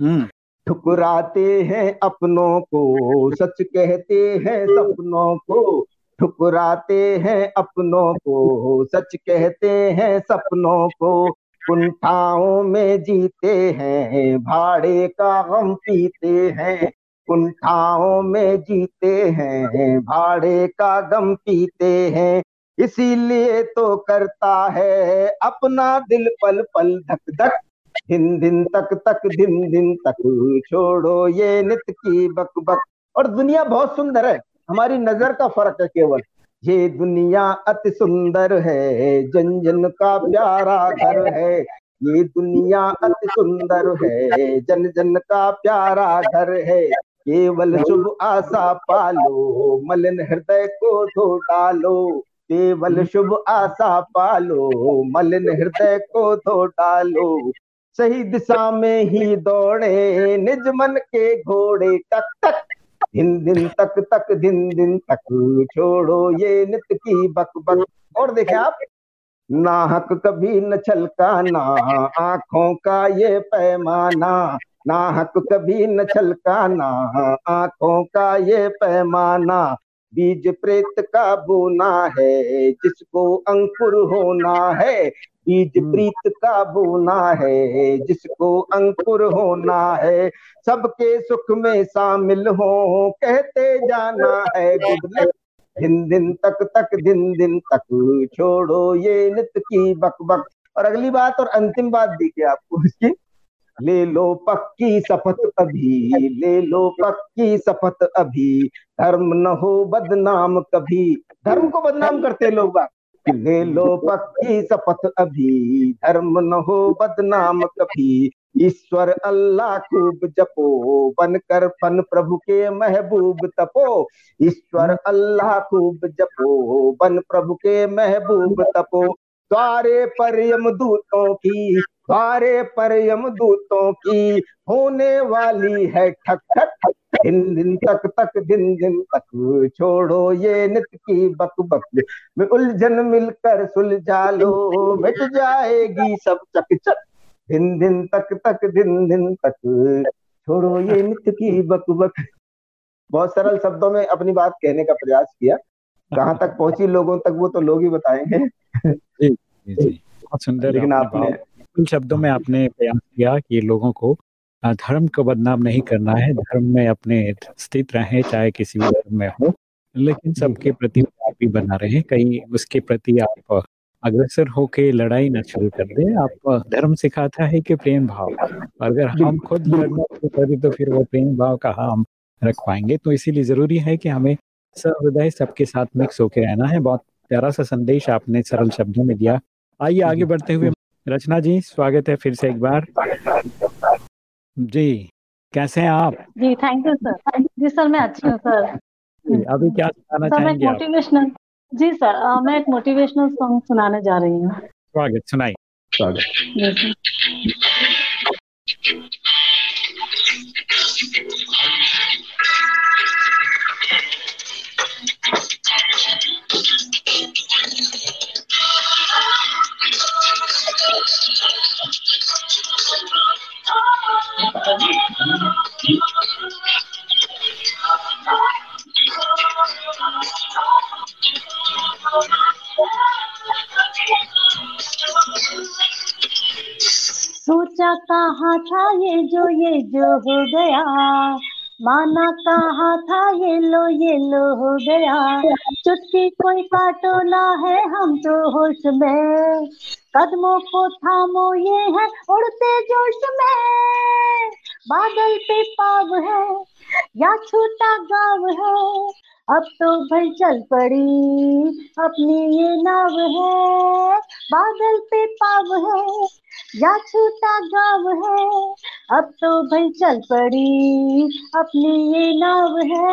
हम्म। ठुकराते हैं अपनों को सच कहते हैं सपनों को। ठुकराते हैं अपनों को सच कहते हैं सपनों को। कुंठाओं में जीते हैं भाड़े का गम पीते हैं। कुंठाओं में जीते हैं, भाड़े का गम पीते हैं। इसीलिए तो करता है अपना दिल पल पल धक धक। दिन दिन तक तक, दिन दिन तक छोड़ो ये नित की बक बक। और दुनिया बहुत सुंदर है, हमारी नज़र का फ़र्क है केवल। ये दुनिया अति सुंदर है, जन जन का प्यारा घर है। ये दुनिया अति सुंदर है, जन जन का प्यारा घर है। केवल शुभ आशा पालो मलिन हृदय को धो डालो। केवल शुभ आशा पालो मलिन हृदय को धो डालो। सही दिशा में ही दौड़े निज मन के घोड़े टक टक दिन दिन तक तक दिन दिन तक छोड़ो ये नित की बक बक और देखे आप नाहक कभी न छलकाना आँखों का ये पैमाना। नाहक कभी न छलकाना आँखों का ये पैमाना बीज प्रेत का बोना है जिसको अंकुर होना है बीज हम्म। प्रीत का बोना है जिसको अंकुर होना है सबके सुख में शामिल हो कहते जाना है गुड दिन दिन तक तक दिन दिन तक छोड़ो ये नित की बक बक और अगली बात और अंतिम बात देखिए आपको इसकी। ले लो पक्की शपथ अभी ले लो पक्की शपथ अभी। धर्म न हो बदनाम कभी। धर्म को बदनाम करते लोग बात ले लो पक्की शपथ अभी। धर्म न हो बदनाम कभी। ईश्वर अल्लाह खूब जपो, बनकर फन प्रभु के महबूब तपो। ईश्वर अल्लाह खूब जपो, बन प्रभु के महबूब तपो। द्वारे पर यमदूतों की द्वारे पर यमदूतों की होने वाली है ठक ठक दिन दिन तक तक दिन दिन तक छोड़ो ये नित की बक बक। में उलझन मिलकर सुलझा लो मिट जाएगी सब चक चक। दिन दिन तक तक दिन दिन तक छोड़ो ये नित की बक बक। बहुत सरल शब्दों में अपनी बात कहने का प्रयास किया। कहाँ तक पहुँची लोगों तक वो तो लोग ही बताएँगे। जी जी बहुत सुंदर लेकिन आपने शब्दों में आपने प्रयास किया कि लोगों को धर्म को बदनाम नहीं करना है धर्म में अपने स्थित रहे चाहे किसी भी धर्म में हो लेकिन सबके प्रति आप भी बना रहे कहीं उसके प्रति आप अग्रसर होके लड़ाई ना शुरू कर दे आप धर्म सिखाता है कि प्रेम भाव अगर हम खुद लड़ना शुरू करें तो फिर वो प्रेम भाव कहा हम रख पाएँगे? तो इसीलिए ज़रूरी है कि हमें सहृदय सबके साथ मिक्स होके रहना है। बहुत प्यारा सा संदेश आपने सरल शब्दों में दिया। आइए आगे बढ़ते हुए रचना जी स्वागत है फिर से एक बार। जी कैसे हैं आप? जी थैंक यू सर जी सर मैं अच्छी हूँ सर अभी क्या सुनाना सर मैं मोटिवेशनल जी सर आ, मैं एक मोटिवेशनल सॉन्ग सुनाने जा रही हूँ। स्वागत सुनाई स्वागत। सोचा कहा था ये जो ये जो हो गया। माना कहा था ये लो ये लो हो गया। चुटकी कोई काटो ना है हम तो होश में। कदमों को थामो, ये है उड़ते जोश में। बादल पे पाव है या छोटा गाँव है, अब तो भाई चल पड़ी अपनी ये नाव है। बादल पे पाव है या छोटा गाँव है, अब तो भाई चल पड़ी अपनी ये नाव है।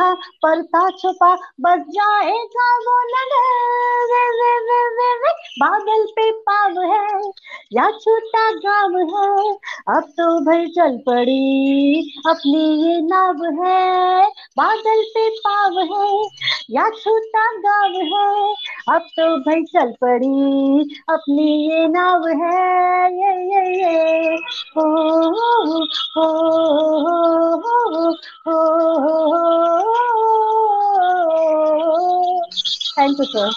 दिखा परता छुपा बस जाएगा वो नगर बादल पे पाव है या छोटा गाँव है अब तो भाई चल पड़ी अपनी ये नाव है बादल पे पाव है या छोटा गाँव है अब तो भाई चल पड़ी अपनी ये नाव है ये ये ये हो हो हो हो thank you sir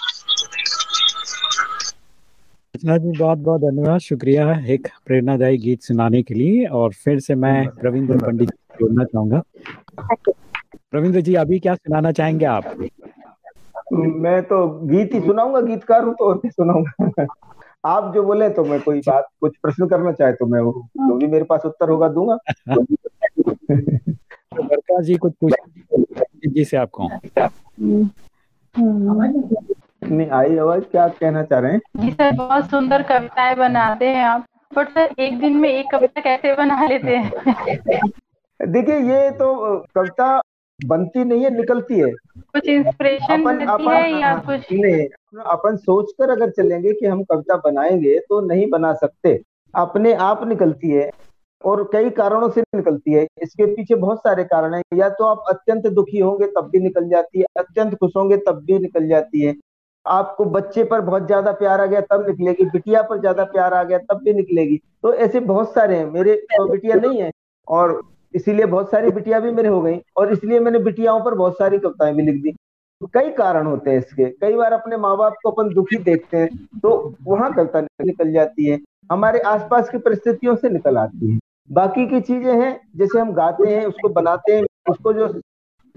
Rachna ji बहुत बहुत धन्यवाद। शुक्रिया। एक प्रेरणादायी गीत सुनाने के लिए और फिर से मैं रविंद्र पंडित जी जोड़ना चाहूँगा। रविंद्र जी अभी क्या सुनाना चाहेंगे आप? मैं तो गीत ही सुनाऊँगा गीतकार हूँ तो और क्या सुनाऊँगा। आप जो बोले तो मैं कोई बात कुछ प्रश्न करना चाहे तो मैं वो जो भी मेरे पास उत्तर होगा दूँगा। [LAUGHS] तो जी कुछ पूछ जी से आपको नहीं आई आवाज़ क्या आप कहना चाह रहे हैं? जी सर बहुत सुंदर कविताएँ बनाते हैं आप बट सर एक दिन में एक कविता कैसे बना लेते हैं? देखिए ये तो कविता बनती नहीं है निकलती है। कुछ इंस्पिरेशन अपन मिलती है या कुछ? नहीं अपन सोचकर अगर चलेंगे कि हम कविता बनाएँगे तो नहीं बना सकते। अपने आप निकलती है। और कई कारणों से निकलती है। इसके पीछे बहुत सारे कारण हैं। या तो आप अत्यंत दुखी होंगे, तब भी निकल जाती है। अत्यंत खुश होंगे, तब भी निकल जाती है। आपको बच्चे पर बहुत ज़्यादा प्यार आ गया, तब निकलेगी। बिटिया पर ज़्यादा प्यार आ गया, तब भी निकलेगी। तो ऐसे बहुत सारे हैं। मेरे तो बिटिया नहीं है और इसीलिए बहुत सारी बिटिया भी मेरे हो गई और इसलिए मैंने बिटियाओं पर बहुत सारी कविताएँ भी लिख दी। कई कारण होते हैं इसके। कई बार अपने माँ बाप को अपन दुखी देखते हैं तो वहाँ कविता निकल जाती है। हमारे आसपास की परिस्थितियों से निकल आती है। बाकी की चीज़ें हैं जैसे हम गाते हैं उसको बनाते हैं उसको जो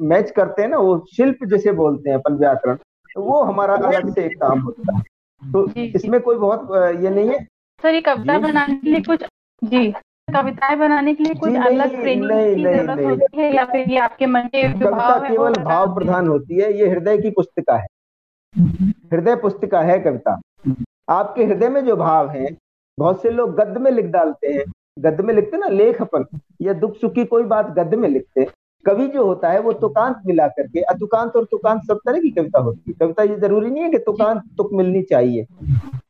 मैच करते हैं ना वो शिल्प जैसे बोलते हैं अपन व्याकरण तो वो हमारा अलग से एक काम होता है। तो। इसमें कोई बहुत ये नहीं है। सर ये कविता बनाने के लिए कुछ जी कविताएँ बनाने के लिए कुछ अलग ट्रेनिंग नहीं, की नहीं, ज़रूरत नहीं। होती है या फिर ये आपके मन के कविता केवल भाव प्रधान होती है ये हृदय की पुस्तिका है। हृदय पुस्तिका है कविता। आपके हृदय में जो भाव है बहुत से लोग गद्य में लिख डालते हैं गद्य में लिखते ना लेख अपन या दुख सुख की कोई बात गद्य में लिखते कवि जो होता है वो तुकांत मिला करके अतुकांत और तुकांत सब तरह की कविता होती है। कविता ये ज़रूरी नहीं है कि तुकांत तुक मिलनी चाहिए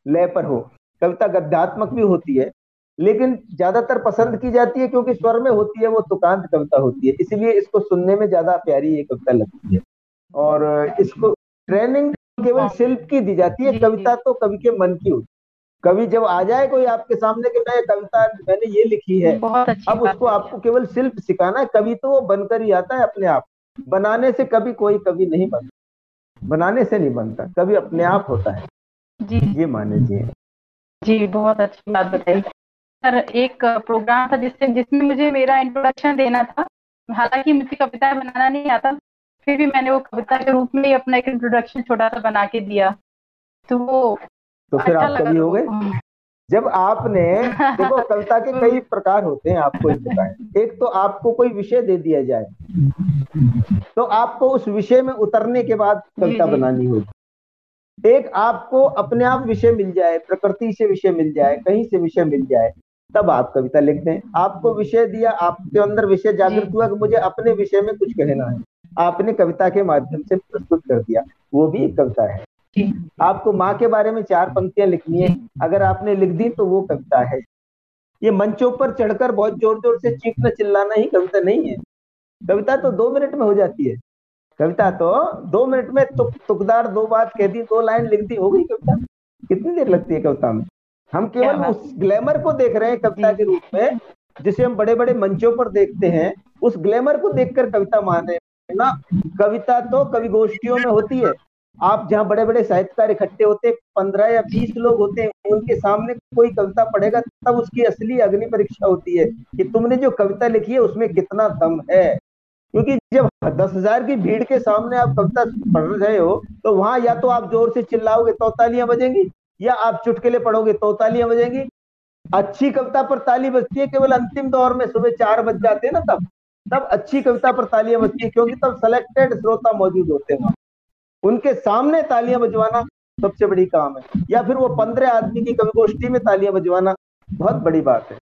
लय पर हो। कविता गद्यात्मक भी होती है लेकिन ज़्यादातर पसंद की जाती है क्योंकि स्वर में होती है वो तुकांत कविता होती है। इसलिए इसको सुनने में ज़्यादा प्यारी ये कविता लगती है। और इसको ट्रेनिंग केवल शिल्प की दी जाती है कविता तो कवि के मन की होती है। कवि जब आ जाए कोई आपके सामने कि मैं कविता मैंने ये लिखी है बहुत अच्छी अब उसको आपको केवल शिल्प सिखाना है कवि तो वो बनकर ही आता है अपने आप। बनाने से कभी कोई कवि नहीं बनता। बनाने से नहीं बनता कभी अपने आप होता है। जी। ये मान लीजिए जी बहुत अच्छी बात बताई। सर एक प्रोग्राम था जिससे जिसमें मुझे मेरा इंट्रोडक्शन देना था। हालाँकि मुझे कविताएँ बनाना नहीं आता फिर भी मैंने वो कविता के रूप में ही अपना एक इंट्रोडक्शन छोटा सा बना के दिया। तो वो तो फिर अच्छा आप कभी हो गए? जब आपने देखो [LAUGHS] कविता के कई प्रकार होते हैं आपको एक बताएँ। एक तो आपको कोई विषय दे दिया जाए तो आपको उस विषय में उतरने के बाद कविता बनानी होगी। एक आपको अपने आप विषय मिल जाए प्रकृति से विषय मिल जाए कहीं से विषय मिल जाए तब आप कविता लिख दें। आपको विषय दिया आपके अंदर विषय जागृत हुआ कि मुझे अपने विषय में कुछ कहना है। आपने कविता के माध्यम से प्रस्तुत कर दिया। वो भी एक कविता है। आपको माँ के बारे में चार पंक्तियाँ लिखनी है। अगर आपने लिख दी तो वो कविता है। ये मंचों पर चढ़कर बहुत ज़ोर ज़ोर से चीखना चिल्लाना ही कविता नहीं है। कविता तो दो मिनट में हो जाती है। कविता तो दो मिनट में तुक तुकदार दो बात कह दी दो लाइन लिख दी हो गई कविता। कितनी देर लगती है कविता में? हम केवल उस ग्लैमर को देख रहे हैं कविता के रूप में जिसे हम बड़े बड़े मंचों पर देखते हैं। उस ग्लैमर को देखकर कविता मान रहे हैं ना कविता तो कवि गोष्ठियों में होती है। आप जहाँ बड़े बड़े साहित्यकार इकट्ठे होते, पंद्रह या बीस लोग होते हैं, उनके सामने कोई कविता पढ़ेगा, तब उसकी असली अग्नि परीक्षा होती है कि तुमने जो कविता लिखी है, उसमें कितना दम है। क्योंकि जब दस हज़ार की भीड़ के सामने आप कविता पढ़ रहे हो तो वहाँ या तो आप ज़ोर से चिल्लाओगे तो तालियाँ बजेंगी, या आप चुटकेले पढ़ोगे तो तालियाँ बजेंगी। अच्छी कविता पर ताली बजती है, केवल अंतिम दौर में, सुबह चार बज जाते हैं ना तब। तब अच्छी कविता पर तालियाँ बजती है, क्योंकि तब सेलेक्टेड श्रोता मौजूद होते हैं उनके सामने तालियाँ बजवाना सबसे बड़ी काम है। या फिर वो पंद्रह आदमी की कवि गोष्ठी में तालियाँ बजवाना बहुत बड़ी बात है।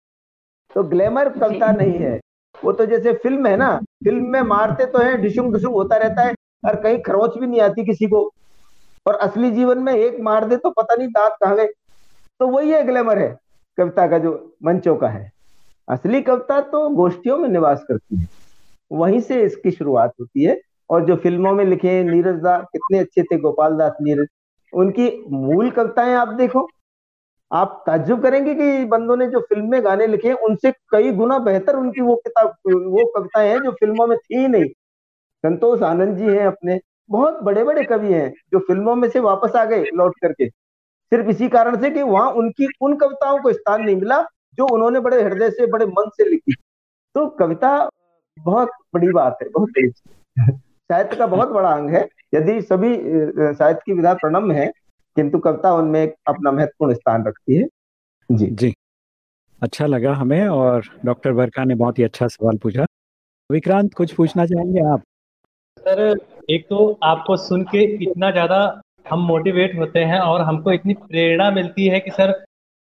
तो ग्लैमर कविता नहीं है। वो तो जैसे फ़िल्म है ना फ़िल्म में मारते तो है ढिशुम ढिशुम होता रहता है और कहीं खरोच भी नहीं आती किसी को। और असली जीवन में एक मार दे तो पता नहीं दांत कहाँ गए। तो वही है ग्लैमर है कविता का जो मंचों का है। असली कविता तो गोष्ठियों में निवास करती है। वहीं से इसकी शुरुआत होती है। और जो फ़िल्मों में लिखे हैं, नीरज दा, कितने अच्छे थे गोपाल दास, नीरज। उनकी मूल कविताएँ आप देखो। आप ताज्जुब करेंगे कि बंदों ने जो फ़िल्म में गाने लिखे हैं, उनसे कई गुना बेहतर उनकी वो किताब, वो कविताएँ हैं जो फ़िल्मों में थी नहीं। संतोष आनंद जी हैं अपने। बहुत बड़े बड़े कवि हैं जो फ़िल्मों में से वापस आ गए लौट करके। सिर्फ़ इसी कारण से कि वहाँ उनकी उन कविताओं को स्थान नहीं मिला जो उन्होंने बड़े हृदय से, बड़े मन से लिखी। तो कविता बहुत बड़ी बात है, बहुत तेज। साहित्य का बहुत बड़ा अंग है। यदि सभी साहित्य की विधा प्रणम है किंतु कविता उनमें अपना महत्वपूर्ण स्थान रखती है। जी। जी। अच्छा लगा हमें और डॉक्टर वर्का ने बहुत ही अच्छा सवाल पूछा। विक्रांत कुछ पूछना चाहेंगे आप? सर एक तो आपको सुन के इतना ज़्यादा हम मोटिवेट होते हैं और हमको इतनी प्रेरणा मिलती है कि सर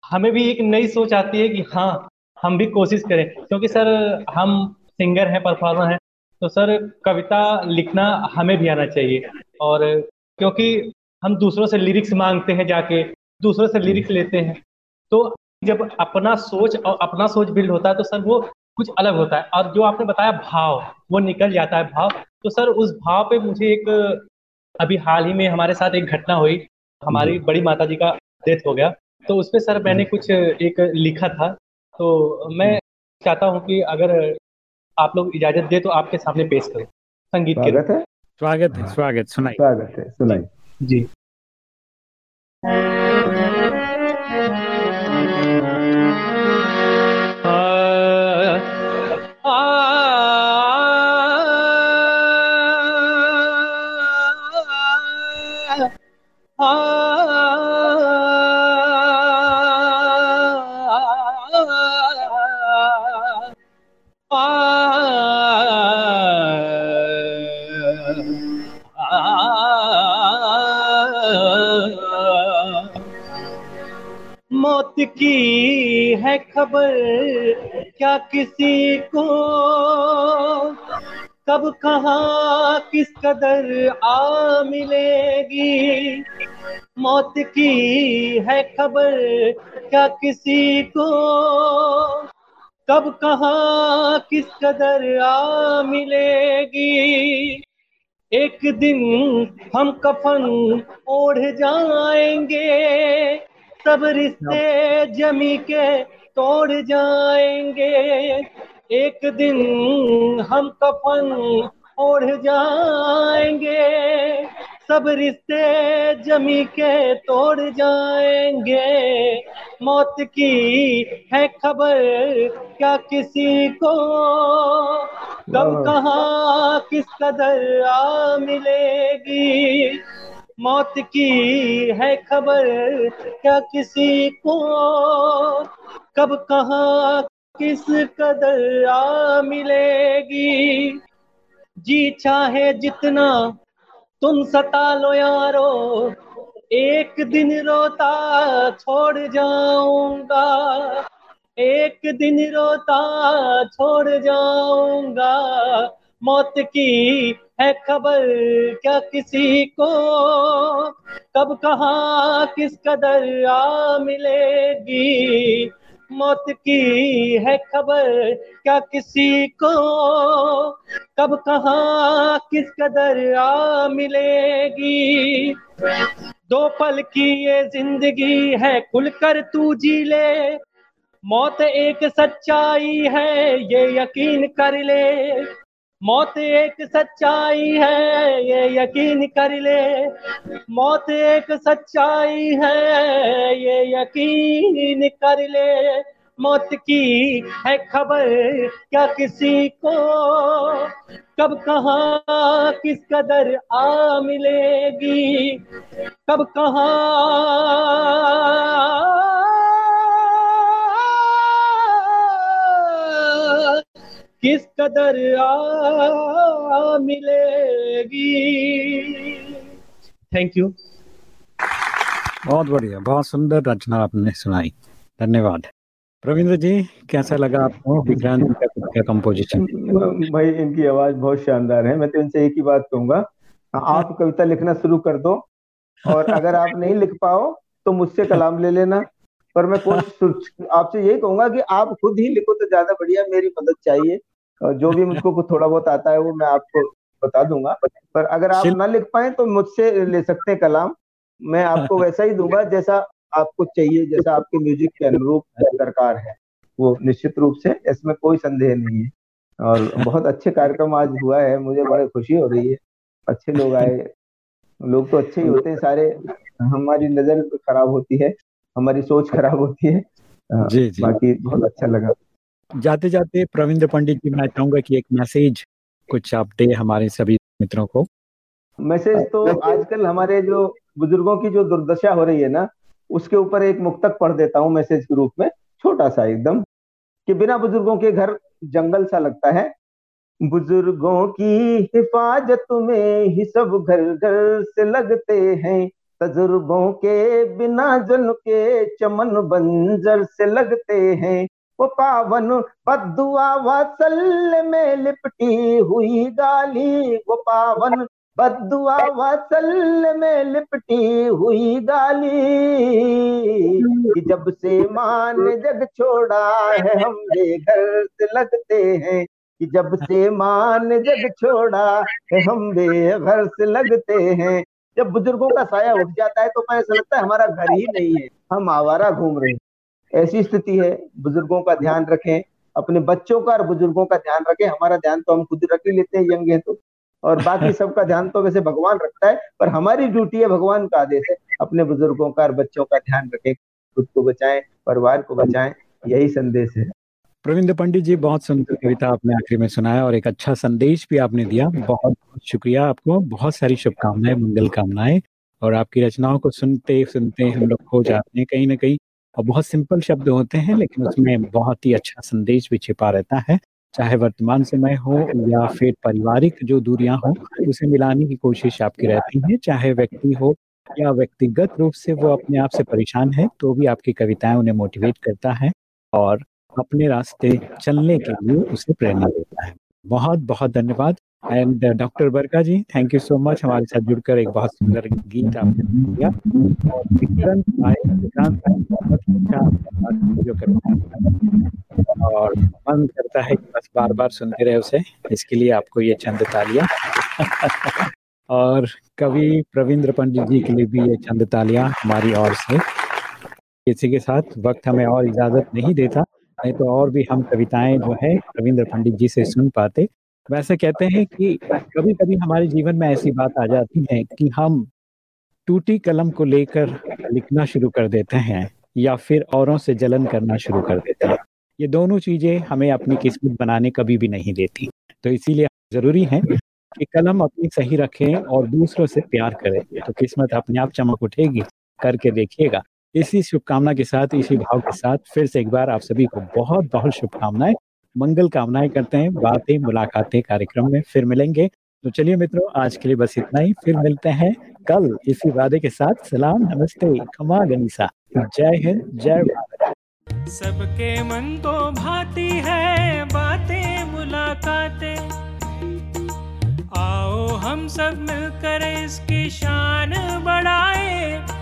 हमें भी एक नई सोच आती है कि हाँ हम भी कोशिश करें। क्योंकि सर हम सिंगर हैं परफॉर्मर हैं तो सर कविता लिखना हमें भी आना चाहिए। और क्योंकि हम दूसरों से लिरिक्स मांगते हैं जाके दूसरों से लिरिक्स लेते हैं तो जब अपना सोच और अपना सोच बिल्ड होता है तो सर वो कुछ अलग होता है। और जो आपने बताया भाव वो निकल जाता है भाव। तो सर उस भाव पे मुझे एक अभी हाल ही में हमारे साथ एक घटना हुई। हमारी बड़ी माता जी का डेथ हो गया। तो उस पर सर मैंने कुछ एक लिखा था। तो मैं चाहता हूँ कि अगर आप लोग इजाज़त दे तो आपके सामने पेश करें। संगीत के स्वागत है? स्वागत है स्वागत सुनाई स्वागत है सुनाई जी। की है खबर क्या किसी को? कब, कहा, किस कदर आ मिलेगी? मौत की है खबर क्या किसी को? कब, कहा, किस कदर आ मिलेगी? एक दिन हम कफन ओढ़ जाएँगे। सब रिश्ते जमी के तोड़ जाएँगे। एक दिन हम कफन ओढ़ जाएँगे। सब रिश्ते जमी के तोड़ जाएँगे। मौत की है खबर क्या किसी को? कब कहा किस कदर आ मिलेगी? मौत की है खबर क्या किसी को? कब, कहा, किस कदर आ मिलेगी? जी चाहे जितना तुम सता लो यारो, एक दिन रोता छोड़ जाऊँगा। एक दिन रोता छोड़ जाऊँगा। मौत की है खबर क्या किसी को? कब, कहा, किस कदर आ मिलेगी? मौत की है खबर क्या किसी को? कब, कहा, किस कदर आ मिलेगी? दो पल की ये ज़िंदगी है, खुलकर तू जी ले। मौत एक सच्चाई है, ये यकीन कर ले। मौत एक सच्चाई है, ये यकीन कर ले। मौत एक सच्चाई है, ये यकीन कर ले। मौत की है खबर क्या किसी को? कब, कहा, किस कदर आ मिलेगी? कब, कहा किस कदर आ मिलेगी? थैंक यू बहुत बढ़िया बहुत सुंदर रचना आपने सुनाई। धन्यवाद। रविंद्र जी कैसा लगा आपको विक्रांत जी का का कंपोजिशन भाई इनकी आवाज़ बहुत शानदार है। मैं तो इनसे एक ही बात कहूँगा। आप कविता लिखना शुरू कर दो और अगर आप नहीं लिख पाओ तो मुझसे कलाम ले लेना। पर मैं कोशिश आपसे यही कहूँगा कि आप खुद ही लिखो तो ज़्यादा बढ़िया मेरी मदद चाहिए। जो भी मुझको कुछ थोड़ा बहुत आता है वो मैं आपको बता दूँगा। पर अगर आप ना लिख पाए तो मुझसे ले सकते हैं कलाम। मैं आपको [LAUGHS] वैसा ही दूँगा जैसा आपको चाहिए जैसा आपके म्यूज़िक के अनुरूप दरकार है। वो निश्चित रूप से इसमें कोई संदेह नहीं है। और बहुत अच्छे कार्यक्रम आज हुआ है मुझे बड़ी खुशी हो रही है। अच्छे लोग आए। लोग तो अच्छे ही होते हैं सारे। हमारी नज़र खराब होती है हमारी सोच खराब होती है। जी जी। बाकी बहुत अच्छा लगा। जाते जाते प्रविंद्र पंडित जी मैं चाहूँगा कि एक मैसेज कुछ आप दे हमारे सभी मित्रों को। मैसेज तो आजकल हमारे जो बुज़ुर्गों की जो दुर्दशा हो रही है ना उसके ऊपर एक मुक्तक पढ़ देता हूँ मैसेज के रूप में छोटा सा एकदम कि बिना बुज़ुर्गों के घर जंगल सा लगता है। बुज़ुर्गों की हिफाजत में ही सब घर घर से लगते हैं। तजुर्बों के बिना जन के चमन बंजर से लगते हैं। पावन बदुआ वसल में लिपटी हुई गाली। वो पावन बदुआ वसल में लिपटी हुई गाली। जब से मान जग छोड़ा है हम बेघर से लगते हैं। कि जब से मान जग छोड़ा है हम बेघर से लगते हैं। जब बुज़ुर्गों का साया उठ जाता है तो ऐसा लगता है हमारा घर ही नहीं है। हम आवारा घूम रहे हैं। ऐसी स्थिति है बुज़ुर्गों का ध्यान रखें अपने बच्चों का और बुज़ुर्गों का ध्यान रखें। हमारा ध्यान तो हम खुद रख ही लेते हैं यंग है तो। और बाकी [LAUGHS] सबका ध्यान तो वैसे भगवान रखता है पर हमारी ड्यूटी है भगवान का आदेश है अपने बुज़ुर्गों का और बच्चों का ध्यान रखें खुद को बचाएँ परिवार को बचाएँ यही संदेश है। प्रविंद पंडित जी बहुत सुंदर कविता आपने आखिरी में सुनाया और एक अच्छा संदेश भी आपने दिया। बहुत बहुत शुक्रिया आपको बहुत सारी शुभकामनाएँ मंगल कामनाएँ। और आपकी रचनाओं को सुनते सुनते हम लोग खो जाते हैं कहीं ना कहीं। और बहुत सिंपल शब्द होते हैं, लेकिन उसमें बहुत ही अच्छा संदेश भी छिपा रहता है। चाहे वर्तमान समय हो या फिर पारिवारिक जो दूरियाँ हो, उसे मिलाने की कोशिश आपकी रहती है। चाहे व्यक्ति हो या व्यक्तिगत रूप से वो अपने आप से परेशान है तो भी आपकी कविताएँ उन्हें मोटिवेट करता है और अपने रास्ते चलने के लिए उसे प्रेरणा देता है। बहुत बहुत धन्यवाद। And doctor Barka ji thank you so much हमारे साथ जुड़कर एक बहुत सुंदर गीत आपने दिया और बहुत अच्छा और मन करता है कि बस बार बार सुनते रहे उसे। इसके लिए आपको ये चंद तालियाँ। [LAUGHS] और कवि प्रविंद्र पंडित जी के लिए भी ये चंद तालियाँ हमारी ओर से। इसी के साथ वक्त हमें और इजाज़त नहीं देता। नहीं तो और भी हम कविताएँ जो है, रविंद्र पंडित जी से सुन पाते। वैसे कहते हैं कि कभी कभी हमारे जीवन में ऐसी बात आ जाती है कि हम टूटी कलम को लेकर लिखना शुरू कर देते हैं या फिर औरों से जलन करना शुरू कर देते हैं। ये दोनों चीज़ें हमें अपनी किस्मत बनाने कभी भी नहीं देती। तो इसीलिए ज़रूरी है कि कलम अपनी सही रखें और दूसरों से प्यार करें। तो किस्मत अपने आप चमक उठेगी, करके देखिएगा। इसी शुभकामना के साथ, इसी भाव के साथ फिर से एक बार आप सभी को बहुत बहुत शुभकामनाएँ। मंगल कामनाएँ करते हैं, बातें, मुलाकातें, कार्यक्रम में फिर मिलेंगे। तो चलिए मित्रों, आज के लिए बस इतना ही। फिर मिलते हैं कल इसी वादे के साथ। सलाम, नमस्ते खमा गनीसा। जय हिंद, जय भारत। सबके मन को भाती है, बातें, मुलाकातें। आओ हम सब मिलकर इसकी शान बढ़ाए।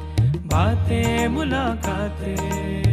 बातें मुलाकातें।